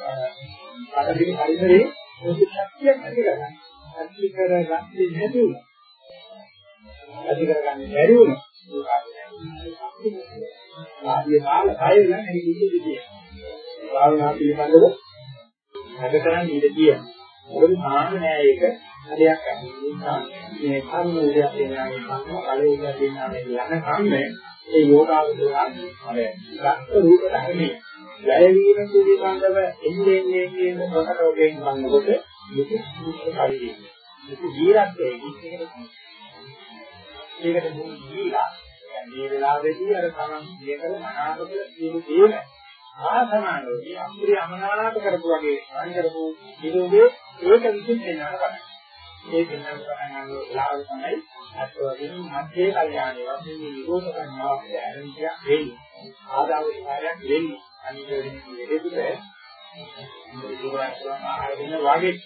පඩවිලි පරිසරයේ ඒක ශක්තියක් ඇති කරගන්න. ඇති කරගන්නේ නැති වුණා. ඇති කරගන්නේ බැරි වුණා. ආදී කාල කය නම් මේ විදිහට භාවනා පිළිබඳව වැඩ කරන් ඉඳ කියන. මොකද සාමාන්‍ය නෑ ඒක හදයක් අහිංසා මේ කර්ම උදයක් දෙනවා මේ කර්ම කලේ උදයක් දෙනවා මේ යන කම්මේ ඒ යෝගාවචරය අර රක්ත රූප ධර්මයේ ජය වීම පිළිබඳව එන්නේ එන්නේ එන්නේ ප්‍රකටවගෙන ගන්නකොට මේක සුදුසු පරිදි. මේක ජීරත්වයේ ඒකට මුල් ජීලා මේ වෙලාවේදී අර තමන් කියකල මනාපක කියන දේම ආසනාවෝ මේ අම්පුරි අමනාප කරපු වගේ අනිකරපු ඉරුවේ ඒක විසින් දෙන්නා බලන්න ඒ දෙන්නා පටන් ගන්න වෙලාව තමයි අත්වදින් මධ්‍යේ කල්යාණේ වශයෙන් මේ නිරෝධ කරනවා කියන්නේ වෙන්නේ. ආදාව විකාරයක් වෙන්නේ. අනිවාර්යයෙන්ම දෙදුට ආහාර දෙන්න වාගේ.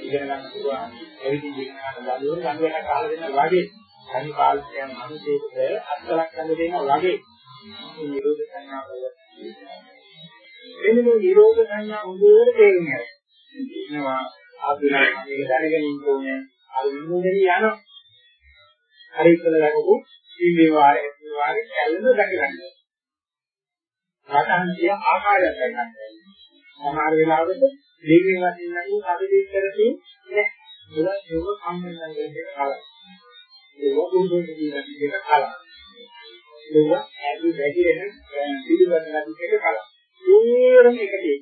ඉගෙන ගන්න පුළුවන් එවිටින් ඉගෙන ගන්න දරුවෝ ළඟ වෙන කාල දෙන්න වාගේ. අනි පාලකයන් මිනිසෙකුට අත්ලක් ගන්න දෙනවා වාගේ. මේ නිරෝධ සංඥා වල එන්නේ මේ නිරෝධ සංඥා හොඳට තේරුම් ගන්න. ඉන්නවා ආපිලා මේක දැනගෙන ඉන්න ඕනේ. අර විමුදෙනි යනවා. හරි කියලා ලකපු මේ වාරේ මේ වාරේ කැලෙන්න දැක ගන්නවා. රටහන් කිය ආකාරයක් ගන්න. සමහර වෙලාවට දීර්ඝ වශයෙන් නම් කඩේ කරති නෑ. ඒක ඒක සම්බන්ධයෙන් දෙක කලයි. ඒක දුරුවෙන් කියන දෙක කලයි. ඒක ඇදි වැగిරෙන පිළිවෙල නැති එක කලයි. ඒරම එකදී.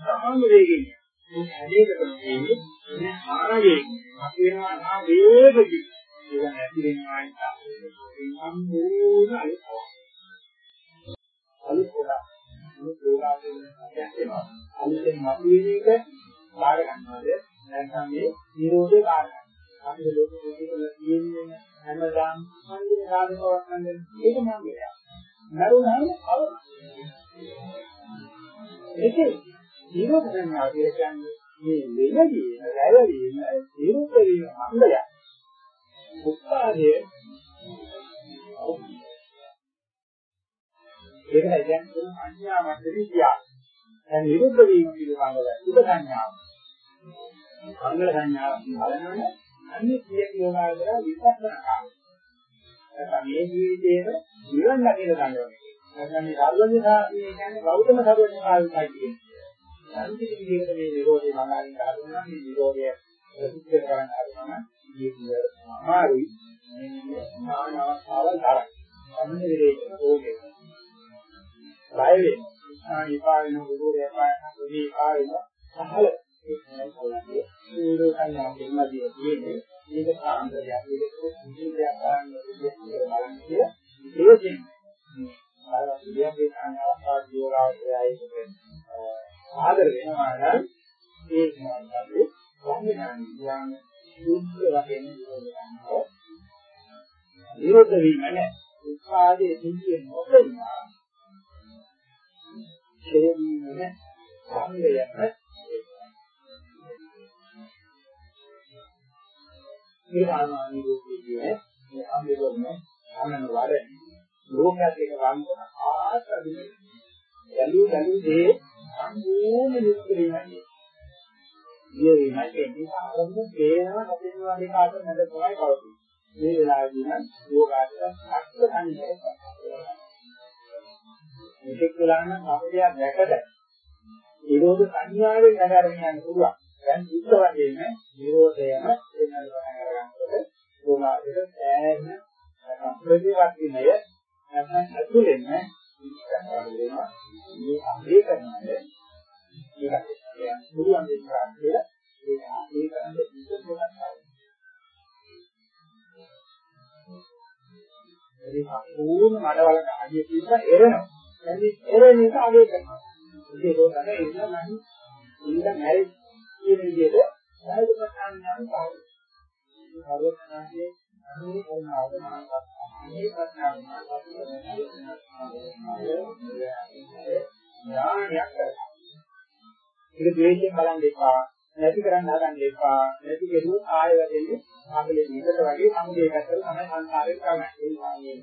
සමාන වේගයෙන් මේ හැදේකට කියන්නේ මේ ආරයේ අපි වෙනවා නා වේගකි. ඒක නැති වෙනවා සම්පූර්ණ අලුත් අලුත් කොට අලුත් යෝගාසනයක් වෙනවා අලුතෙන් මතුවෙන එක බාර ගන්නවාද නැත්නම් මේ නිරෝධය බාර ගන්නවා අපේ ලෝක ජීවිතවල තියෙන්නේ හැමදාම සංගීත සාධකයක් ගන්න ඒක මම කියනවා නරුණාම අවම ඒකේ නිරෝධ සංඥා කියන්නේ මේ වෙනදී රැවීම නිරුද්ධ වීම මංගලයක් උත්පාදයේ ඒකයි කියන්නේ සංඥා මැදදී කියන්නේ. දැන් නිරුද්ධ වීම පිළිබඳව සුභ සංඥාව. මංගල සංඥාව බලනවනේ අන්නේ කිය කියලාදර විපස්සනා කාර්යය. නැත්නම් මේ ජීවිතේම නිවන් දකින ගන්නවා. නැත්නම් මේ ධර්මදිනා කියන්නේ ගෞතම සර්වඥ කාර්යයි කියන්නේ. අන්තිම විදිහට මේ නිරෝධය මඟින් කරනවා මේ නිරෝධය ප්‍රතික්ෂේප කරන්න හදනවා ජීවිතය අමාරුයි. මේ නානවස්තාවල් තරයි. අන්න විරේචන රෝගේ. බය වෙනවා. ආ විපා වෙන ගුරුවරයා පායන ගුරුවරයා පායන සහල ඒක තමයි සූර්ය කන්‍යා දෙන්නදී තියෙන්නේ මේක සාන්දරයක් මේක ජීවිතයක් ගන්න බලන්න කියලා ඒකෙන් අර විද්‍යාවේ අනාවස්ථා ජීවරාවයයි ආදර වෙනවා නම් ඒ කියන්නේ වංගනාන් කියන්නේ සුද්ධ වශයෙන් නිරෝධ නිරෝධ වීම නෑ. උපාදයේ සිටියේ නොකෙනවා ශරීරීම නෑ සංගයම නිර්වාණානි රූපී කියන්නේ මේ අම්බෙන්නේ අනන වර. ලෝකයක් එක වන්දන ආසදිනේ යලු යලු දේ සම්පූර්ණ නිස්කරීමයි. මේ විමර්ශනයේ ආරම්භ තේනවා නැතිනවා දෙක අතර මැද තමයි පවතින්නේ. මේ වෙලාවේදී නම් යෝගාචර අක්ෂ සංයය මේක වෙලා නම් අපිට දැකද නිරෝධ සංඥාවෙන් නැගරගෙන යන්න පුළුවන්. දැන් ඉස්ස වගේම නිරෝධයම වෙනල් කරගන්නකොට යෝගාචර සෑහෙන ප්‍රතිවර්තිනය නැත්නම් ඇතුළෙන්න වෙනවා. මේ අහේ කරනවාද මේක පුළුවන් දෙයක් කියලා ඒක අහේ කරන්න ඉස්සර මොකක්ද ඒ සම්පූර්ණ මඩවලට අඩිය තියලා එරෙනවා. එනි එරෙන එක අගේ කරනවා. ඒක උදේ එන්න නම් ඉන්න නැරි කියන විදිහට සායුධ ප්‍රඥාන් පාවු. හරවත්නාගේ අනේ වුණාද මනසක්. මේ ප්‍රඥාව ඥානයක් කරගන්න. ඒක ද්වේෂයෙන් බලන් දෙපා නැති කරන්න හදන්න එපා. නැති කෙරුවොත් ආය වෙන්නේ අපේ නිකට වගේ සමුදේ පැත්තට තමයි සංසාරේ කරන්නේ.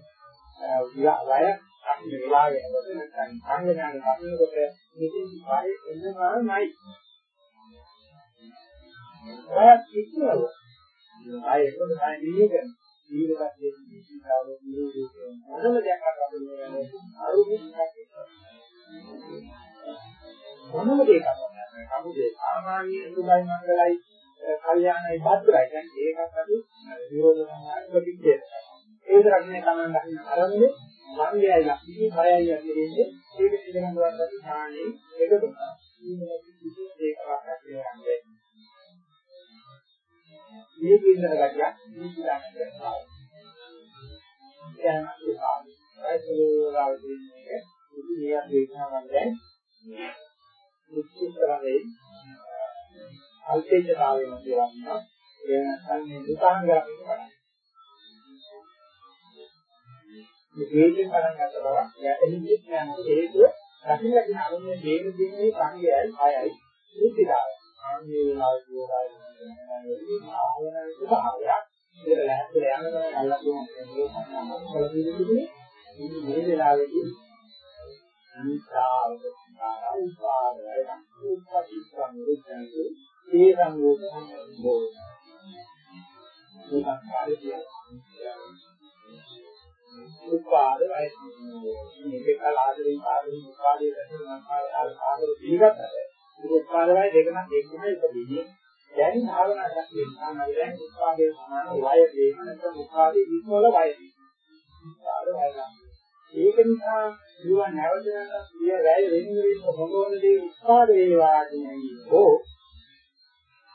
ඒ වගේ වය අපි වෙලා යනකොට නැත්නම් සංඥාන කපනකොට මෙතෙන් පාරේ එන්නමාමයි. ඔය කිව්වල ආය ඒක තමයි නියගෙන. ඊළඟට දෙන්නේ සීතාවෝ නිරෝධය. මොනම දෙයක් අපිට අරුමුක් මොනම දෙයක් නැහැ. කවුදේ සාමාන්‍ය සුභයි මංගලයි කල්යාණයි භද්‍රයි. දැන් ඒකත් අපි විරෝධ සංඥාට ප්‍රතික්‍රියා කරනවා. ඒ දරන්නේ තමයි දකින්න අරමුණේ මංගයයි ලක්ෂණයි බයයි යන්නේ. ඒක ඉගෙන ගන්නවත් අපි ඥානෙ එකතු කරනවා. මේ කිසි දෙයක් කරන්නේ මේ පින්නර ගැටියක් මේ පිටාට කරනවා. දැන් අපි ආවේ. ඒකෝ රාජ්‍යයේ ඉතින් මේ අපි දේශනා කරන්නේ මුක්තිතරේ අල්පේජතාවයෙන් කියලා කියනවා. ඒ නැත්නම් මේ දුකාංගයක් කරන්නේ. මේ හේතුන් පටන් ගන්න බව එළියෙත් යන හේතුව දකින්න ලකින අනුනේ හේතු දෙන්නේ සංගයයි ආයයි මුක්තිතාවය. ආන්නේ වෙලාවේ යෝගායි ආවන ස්වභාවයක්. ඒක ලැහැත්ලා යනවා අල්ලපුවම මේ වෙලාවේදී අනිත්‍යව උපාදය උපපටි සංගුද්ධන්තු ඒ සංගෝධන බෝ උපකාරය කියන්නේ උපාදය මේක කලාදෙන් පාදින් උපාදයේ දැකලා නම් ආකාර පිළිගත්තද උපාදවයි දෙක නම් දෙකම ඉපදෙන්නේ දැන් භාවනා කරලා නම් දැන් උපාදයේ සමාන වය වේම නැත්නම් උපාදයේ විස්වල වය උපාද වය ගන්න ඒක නිසා නුව නැවත නැවත සිය වැය වෙනුවෙන් හොඟවන දේ උත්පාද වේවා කියන්නේ ඕ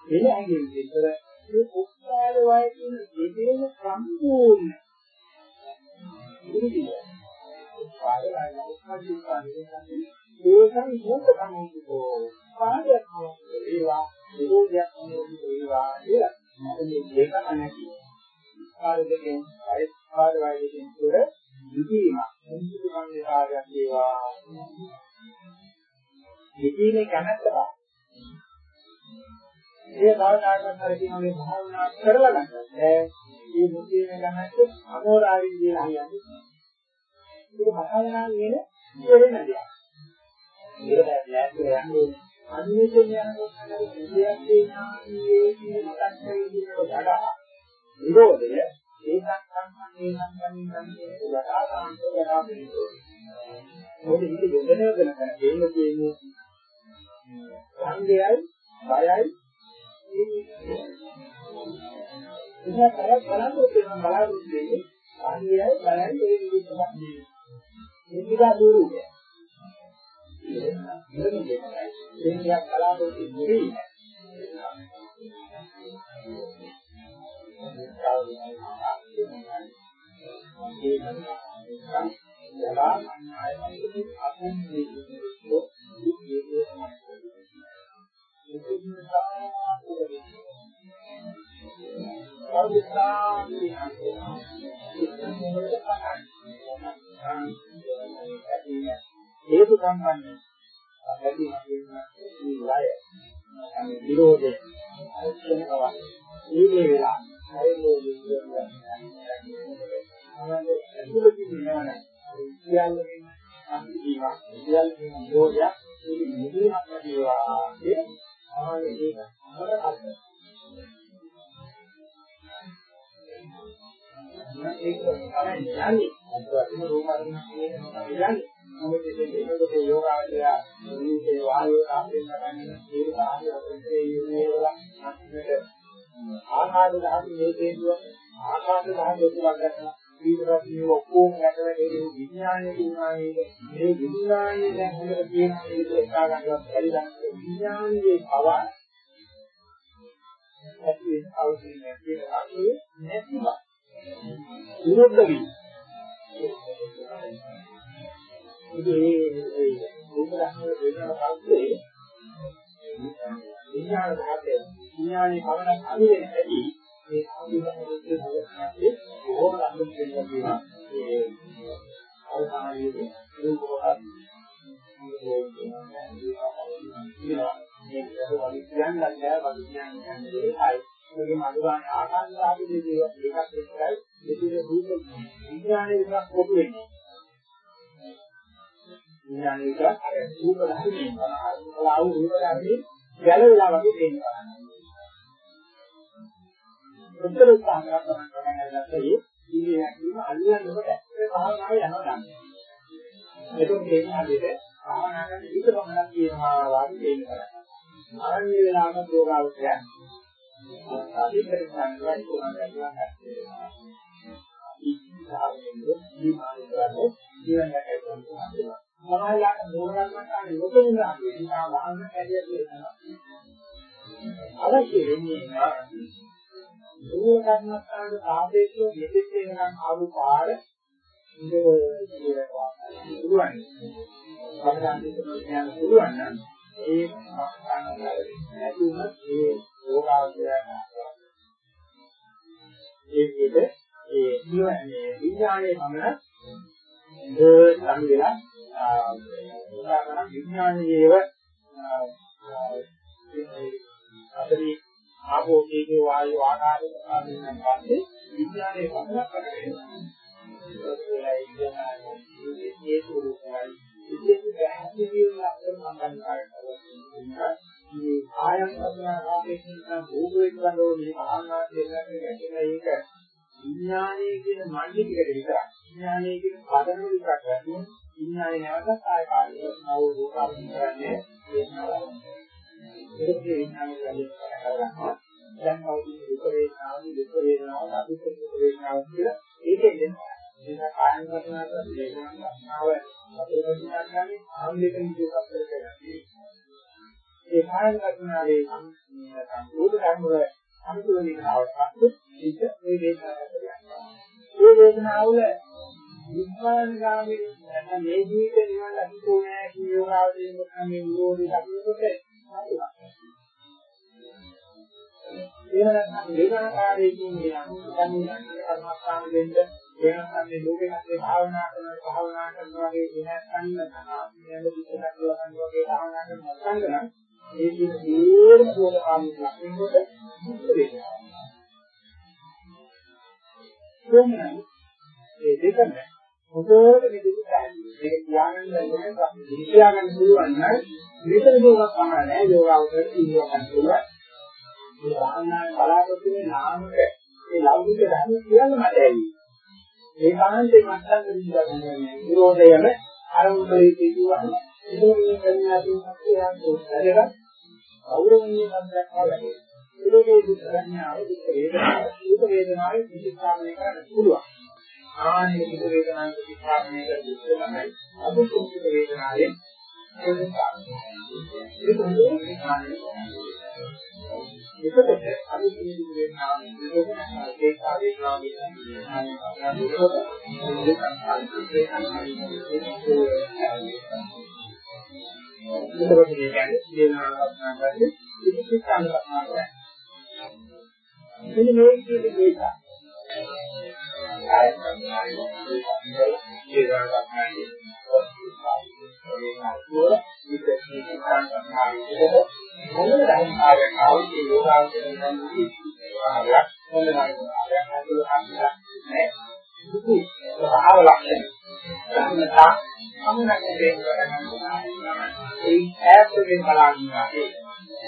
වෙන ඇඟෙන් විතර මේ උත්පාද වය කියන දෙකේම සම්පූර්ණ. ඉතිරිය උත්පාද වය උත්පාද කියන්නේ ඒකයි මොකද කමෝකෝ පාදයක් වේවා නිරෝධයක් වේවා කියලා මේ දෙක නැති පාද දෙකෙන් පාද වය දෙකෙන් තුර විදීම මුදුු කන්දේකාරයක් වේවා. විදීමේ කැමැත්ත බා. ඒ භාවනාවක් කරගෙන මේ භාවනා කරලා ගන්න. ඒ මේ මුදීමේ කැමැත්ත අමෝරාවින් කියලා කියන්නේ. ඒක භාවනා කියන වෙන දෙයක්. ඒක දැන් යන්නේ අනිත්‍යය යනකොට විද්‍යාවේ ඥානයේ කියන කච්චේ කියන වඩා විරෝධය ඒකත් සම්පන්නේ සම්පන්නේ සම්පන්නේ වඩා සාන්තව වඩා පිළිතුරු. මොකද ඉති යොදන යොදන කරන දෙන්න තියෙන්නේ සංගයයි බයයි ඉතින් කරත් බලාපොරොත්තු වෙන බලාපොරොත්තු වෙන්නේ සංගයයි බයයි ඒ විදිහට තමයි. මේ විදිහ දුරුය. දෙවියක් බලාපොරොත්තු වෙන්නේ Thank you. හේතු සම්බන්ධ ඇති වශයෙන් මේ වය විරෝධය වෙනවා මේ වෙලාව හරිනේ කියන්නේ කියන්නේ අන්තිමා කියන්නේ. නිරෝධයක් ඒක නිදීමක් නැතිවා ඒ ආයේ ඒක අපරකට ඒක තමයි යන්නේ අත්‍යවශ්‍යම රෝගාරින කියන යන්නේ මොකද මේකේ යෝගාවචරය මේ වායෝ ආපෙන් ගන්න ඒ ආදී අපේ මේ වල ආකාර දහතු මේකේ දුව ආකාර දහතු දෙකක් ගන්නවා ඊටපස්සේ මේ ඔක්කොම ගැටලා ඒ විඥානයේ ඉන්නායේ මේ විඥානයේ දැන් හොඳට තියෙන ඒක එකා ගන්නවත් බැරි නම් විඥානයේ පව ඇති වෙන අවශ්‍යයි කියන අර්ථය නැතිව විරුද්ධ වී ඉතින් ඒ රූප ධර්ම වෙනවා පස්සේ විඥාන ධාතය විඥානයේ පවණ අනිවෙන ඇති මේ ආධිපත්‍යයේ නවත්නන්නේ බොහොම ලක්ෂණ දෙන්නවා ඒ අවසානයේදී රූපවත් මේක වගේ කියන්නත් බෑ වගේ කියන්නේ ඒකයි ඒකේ මදුගාන ආකාශාදී දේවල් එකක් එක්කයි දෙතින රූප විඥානයේ විතරක් පොදු වෙන්නේ විඥානයේ විතර අර රූප ධර්මයේ කලාව රූප ධර්මයේ ගැලවිලා වගේ දෙන්නවා උත්තර උත්සාහ කරන කෙනාගේ ඉන්නේ හැකියම අල්ලන්න ඔබට ඒ භාවනාව යනවා ගන්න. එතකොට මේ හැදෙට භාවනා කරන විදිහ පමණක් කියනවා වගේ දෙන්න කරන්නේ. ආරණ්‍ය වේලාවක යෝගාවචය අධිකරණ සංග්‍රහය කොහොමද කරන්නේ? ඉස්සාවෙන්නේ දීමාන කරන්නේ ජීවනයක් කරනවා. සමාජයට දෝරගන්නට අනිවාර්යයෙන්ම නිසා වහන්න කැරිය දෙනවා. අවශ්‍ය වෙන්නේ නැහැ. දුර කර්මස්ථානට සාපේක්ෂව මෙතෙක් වෙනකන් ආපු පාර ඉඳලා පුළුවන්. අපදාන්තික ප්‍රඥාන පුළුවන් නම් ඒ නැති වුණත් ඒ යෝගාවචරය ඒ විදිහට ඒ නිවනේ විඥානයේ පමණ ඒ සම්ි වෙලා උදාහරණ විඥානයේව අපේ ආපෝ තේජෝ වායු ආකාරයෙන් ආදින්න පස්සේ විඥානයේ පමණක් කරගෙන ඒයි කියන්නේ ඒ ස්වරූපයයි ඉතින් ගැහැදිලිව අපේ සම්බන්ධ කරනවා මේ ආයන් අධ්‍යාපනයේ තියෙන භූගෝලික බඳෝ මේ ආහාර දෙන්නට ගැටෙන එක විඥානයේ කියන මණ්ඩිකයට විතරයි විඥානයේ කියන පදන විතරක් ගන්න විඥානයේ නැවතත් ආය කාලයක නව රූපාවලිය කරන්නේ වෙනවා ඒක විඥානයේ කරගන්නවා දැන් අවුරුදු දුක වේදනාව දුක වේදනාව අදුක දුක වේදනාව කියලා ඒකෙන් දෙනවා. ඒක කායන වචනාව වේදනාව සංස්නාව අපේ වචනයක් ගන්නේ ආන්දේක විදිහට අපිට කරන්නේ. ඒ කායන වචනාවේ සම්පූර්ණ ධර්ම වල අනුකූලීන අවස්ථාවක් ඒක මේ වේදනාවට යනවා මේ වේදනාවල විඥාන ගාමී නැත්නම් මේ ජීවිතේ නිවන ලැබුණේ නැහැ කියන යෝගාවදීන් මොකක්ද මේ විරෝධී ලක්ෂණකොට එහෙනම් වේදනාකාරයෙන් මේ අනුසංගන්නේ කර්මස්ථාන දෙන්න වෙනස්කම් මේ ලෝකේ හැටේ භාවනා කරන භාවනා කරන වගේ වෙනස්කම් නැත්නම් දුක්ඛ කරන වගේ භාවනා කරන සංගණන් මේ කියන සියලු සෝදාමික ලක්ෂණවල දුක් වේදනා. කොහොමද මේ දෙකම හොඳට මේ දෙක පැහැදිලි. මේක තියාගන්න ඕනේ තියාගන්න පුළුවන් නම් මෙතන දුරක් පමණ නෑ යෝගාවතර ඉන්නවා ගන්න පුළුවන්. මේ භාවනාවේ බලාපොරොත්තු වෙන නාමක මේ ලෞකික ධර්ම කියන්න මට ඇයි. ඒ කාන්තේ මත්තන් දෙන්නේ නිරෝධයම අරමුණේ කියුවා. ඉතින් කන්‍යා තුන්ක් ගෞරවණීය සම්ප්‍රදායක් වලදී ඉරෝගේ දුක් සංඥාව දුක් වේදනාව දුක් වේදනාවේ විචිත්‍රාමණය කරන්න පුළුවන්. ආනේ දුක් වේදනාවේ විචිත්‍රාමණය කරන දුක් තමයි අදුක් දුක් වේදනාවේ ඒක හොඳට එතකොට අපි කියන වෙනා මේක ඒක ආදේශනා කියන්නේ අනුරෝධ මේක අන්තිමේ එතකොට මේ කියන්නේ දේනාවක් කරන්නේ ඉතිසිකාන කරනවා. මෙන්න මේ විදිහට මේක ආයතන ඒ ඈතෙන් බලන්නේ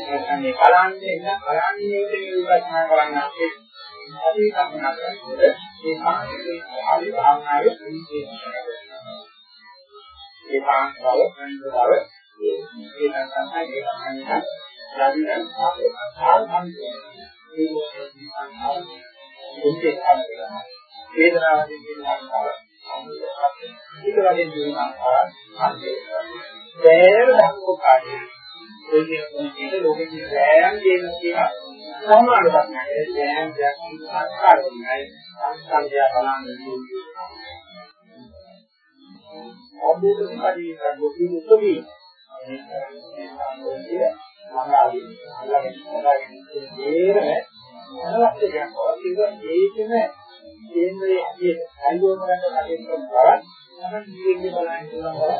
නැත්නම් මේ බලන්නේ ඉන්න බලන්නේ විපස්සනා කරන්නේ අපි කල්පනා කරනකොට මේ කාර්යයේ ආදි භාවනාවේ ඒ කාන්තාව අනිවාර්ය ඒ නැත්නම් ඒ අනිවාර්ය යදින ආපේ ආල්හන්තේ ඒ මොකක්ද වේදනාවෙන් කියන කාන්තාව ඊට වගේ කියන කාන්තාව අන්තේ දැර දක්වෝ කාර්යය. ඒ කියන්නේ ලෝකෙදී සෑම දෙයක් තියෙනවා සමානයක් නැහැ සෑම දෙයක් සංස්කාරයි සංස්කාරය බලන්නේ ඔබේ පරිදි කඩෝටි උතුමි මඟාලි ළඟින් දේරම අනවශ්‍ය ගැටලුවක් ඒකම කේන්ද්‍රයේ හැටියට අයියෝ කරන්න කටයුතු කරනවා නම් ජීවිතේ බලන්න පුළුවන්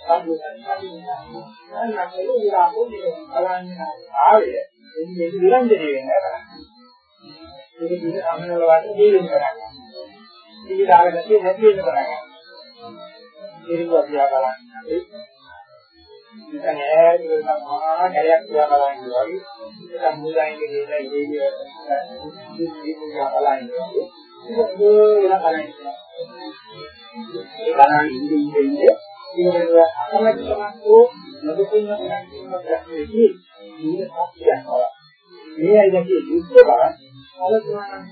සම්බුද්ධ විරාමෝ බලන්නේ ආවේ මේක විරංජනේ වෙනවා. මේක දින සම්මල වට ජීවිත කරන්නේ. ජීවිත ආගතිය නැති වෙන්න කරන්නේ. ඒක අපියා බලන්නේ. ඉතින් ඈත මහා කැලයක් තියා බලන්නේ වගේ ඉතින් මුලයින්ගේ ගේලා ඉන්නේ ඉතින් බලන්නේ. ඒක වෙන කරන්නේ. ඒ බලන්නේ ඉන්නේ ඉන්නේ ඉන්නේ අකමැත්තමත් නොදකින්න නැතිවම ප්‍රශ්නේදී මේ සත්‍යයක් බව. මේ අයිදකේ යුද්ධ බව අලතුණන්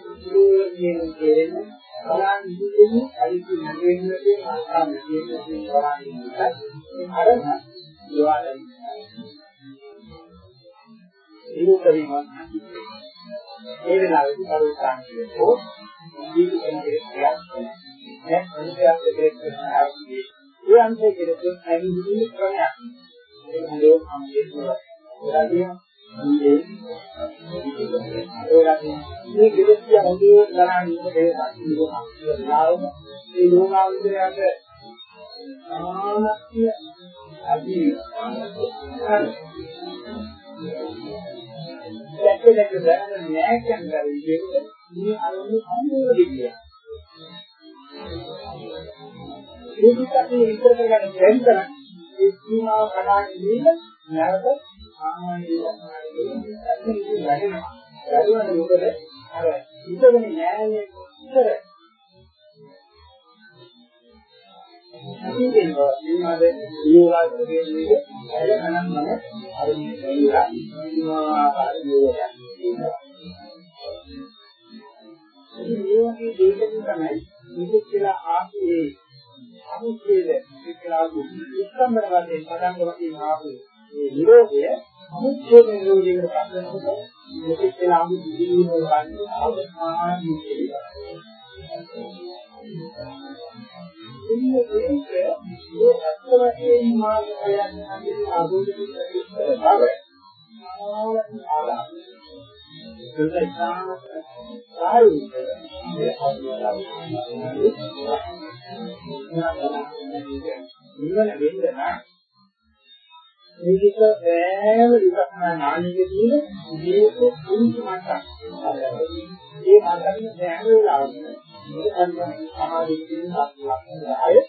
කියන කෙරෙන බලන් ඉන්නේ අයිති නැගෙන්නේ ආසන්න කියන්නේ බලන් ඉන්නේ. මේ අරම යවාදයි. ඒකරිම ඒ වෙලාවේදී පරිස්සම් කියනකො ජීවිතේ දෙයක් නෑ අනිත්‍යයක් දෙයක් කරනවා ඒ අන්තයේ කෙරෙන ඇවිදින ක්‍රමයක්. ඒක හදෝ සම්පූර්ණ වෙනවා. මේ ගෙදරිය හොඳේ ගණන් ඉන්න දේශක් ඉන්නවා. ඒ ලෝකාවුන්දරයට සාමත්‍ය දැනන නෑ කියන්නේ මේ අරමුණු සම්පූර්ණ දෙයක්. ඒකත් අපි ඉස්සර කරගන්න බැරි තරම් ඒ සීමාව කඩාගෙන ඉන්න නැවත සාමාන්‍ය ජීවිතයක් වැඩෙනවා. වැඩුණා මොකද අර ඉතගෙන නෑනේ ඉතර අනිදේනවා සීමාද ඊළඟ දෙන්නේ අය ගණන් මම අර මේ කියලා සීමා ආකාරයේ මේ වගේ දෙයකින් තමයි මේක කියලා ආපේ අමුත්තේද කියලා උත්තර වශයෙන් පදංග වශයෙන් ආපු මේ නිරෝධය අමුත්තේ නිරෝධයකට පස්සෙනකොට මේක කියලා අමු ජීවන වන්නේ අවසානයේ ඉන්නේ ඒක ඒ අත්ත වශයෙන් මාර්ගයන් අඳින ආභෝධික බව ආවලා ඒක ඉතාමත් සාරුයි මේ නිවන වෙන්න නම් මේක සෑම විපස්සනා ඥානයකදී මේක පුංචි මට්ටම්. ඒ මට්ටමේ සෑම වෙලාවකම මේ අන්තිම සමාධියෙන් අත්ලක්ෂණය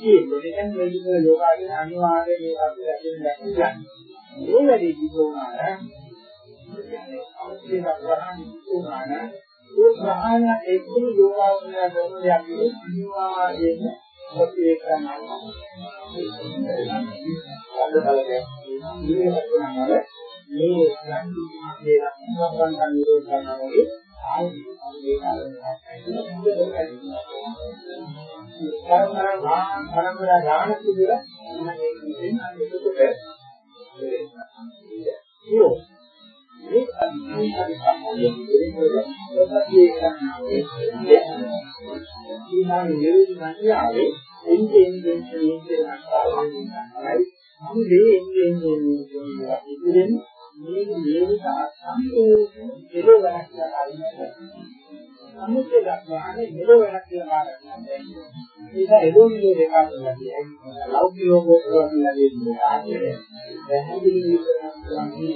කියන්නේ දැන් මේක යෝගාගෙන අනිවාර්යයෙන් මේ අපි දැකින් දැක්කා. මේ වැඩි කිව්වොනා කියන්නේ අවශ්‍ය කරගන්න උනාන ඒ ප්‍රහාණ එක්කම යෝගාවචරය කරන දෙයක් අනිවාර්යයෙන්ම ඔතේ කරනවා. අද බලන්නේ මේ කරනවල මේ යන්ති මේ ලක්ෂණ ගන්න නිරෝධ කරනවා වගේ ආයි මේ කරනවා. පරම්පරා ඥාන කියලා මම ඒක කියන්නේ ඒකට ඒ ඊළඟ සම්මුතිය දක්වානේ මෙලොව වෙනස් වෙනවා කියලා මාතෘකාවක් දැක්කේ. එන්නේ ඉතින් මේ නිරෝධ සම්පූර්ණ නිරෝධයක් කරගන්න සමුච්චය දක්වානේ නිරෝධයක් කියලා මාර්ගය. ඒක එළොන්නේ දෙකක් ලැබියි. ලෞකිකව කරලා දෙන්නේ ආයේ. පැහැදිලි කරන්නේ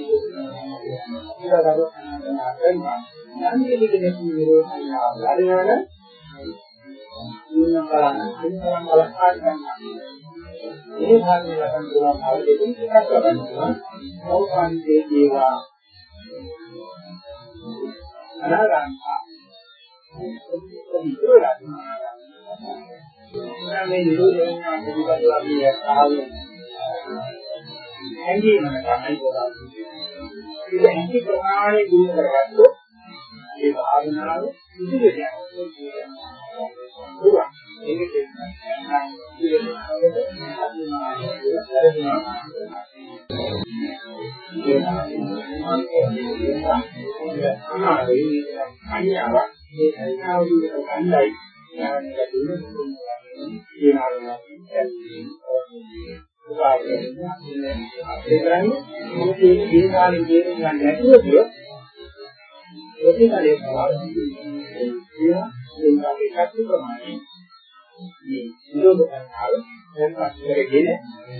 යන්නේ කෙනෙක් නිරෝධය ආවරණ දුන්න කරන්න දුන්නා බලකාර ගන්නවා. මේ භාගය ලබන දුනා භාගයෙන් එකක් ලබනවා. සෞඛාන්තයේ දේවා අනාගන්තා මේ නිරෝධයෙන් පිළිබඳව අපි අහන්නේ හැංගීමකට තමයි කරන්නේ. ඒ හැංගි ප්‍රමාණය දුරු කරගත්තොත් ඒ භාවනාව ඉදිරියට යනවා. ඒක අනියාවක් මේ සංඥාව දුර ගන්නයි ඥානය දුර කියනවා ඒ කියන්නේ මොකද මේ කාලේ තේරුම් ගන්න නැතුව කිය ඒකේ කාලේ පාවිච්චි කියන ඒක අපේ ශක්ති ප්‍රමාණය මේ නිරෝධ කරනාව දැන් පස්සේ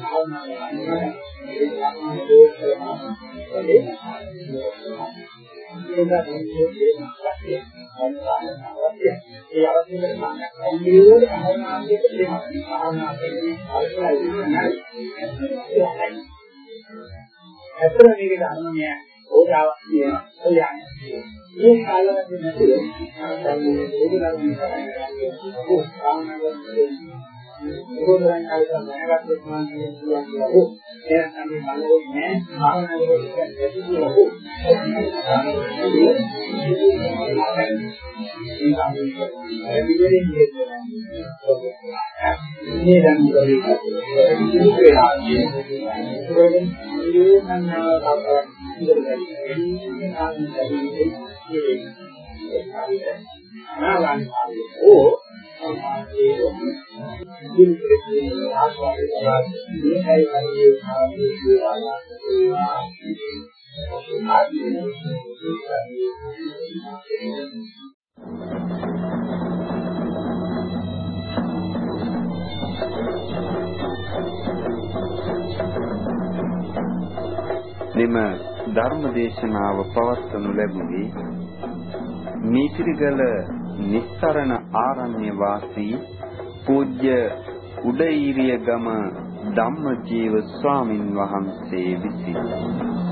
භාවනා කරනවා ඒ සම්මාන දෝෂ කරනවා ඒ අවශ්‍ය කරන නිරෝධ භාවනාවේ භාවනා කරන්නේ ඇත්තට මේක ධර්මය ඕජාවක් කියන ඔයයන් මේ කාලවලදී නැතිව තමයි බුදුරජාණන් වහන්සේ භාවනා කරන්නේ ඒකෝදරන් කාලේ දැනගත්තොත් මම කියන්නේ කියලා හෝ එයා තමයි බලන්නේ භාවනා කරන්නේ නැති කියලා හෝ ඒ විදිහෙන් මේ දැන් කරේ කිසි වෙලා ඒකෙන් මේ සංඥාව කවදාවත් ඉඳලා ඉන්නේ නැහැ ඕ මෙම ධර්ම දේශනාව පවත්වනු ලැබුණේ මීතිරිගල නිස්සරණ ආරණ්‍ය වාසී පූජ්‍ය උඩීරියගම ධම්මජීව ස්වාමින් වහන්සේ විසිනි.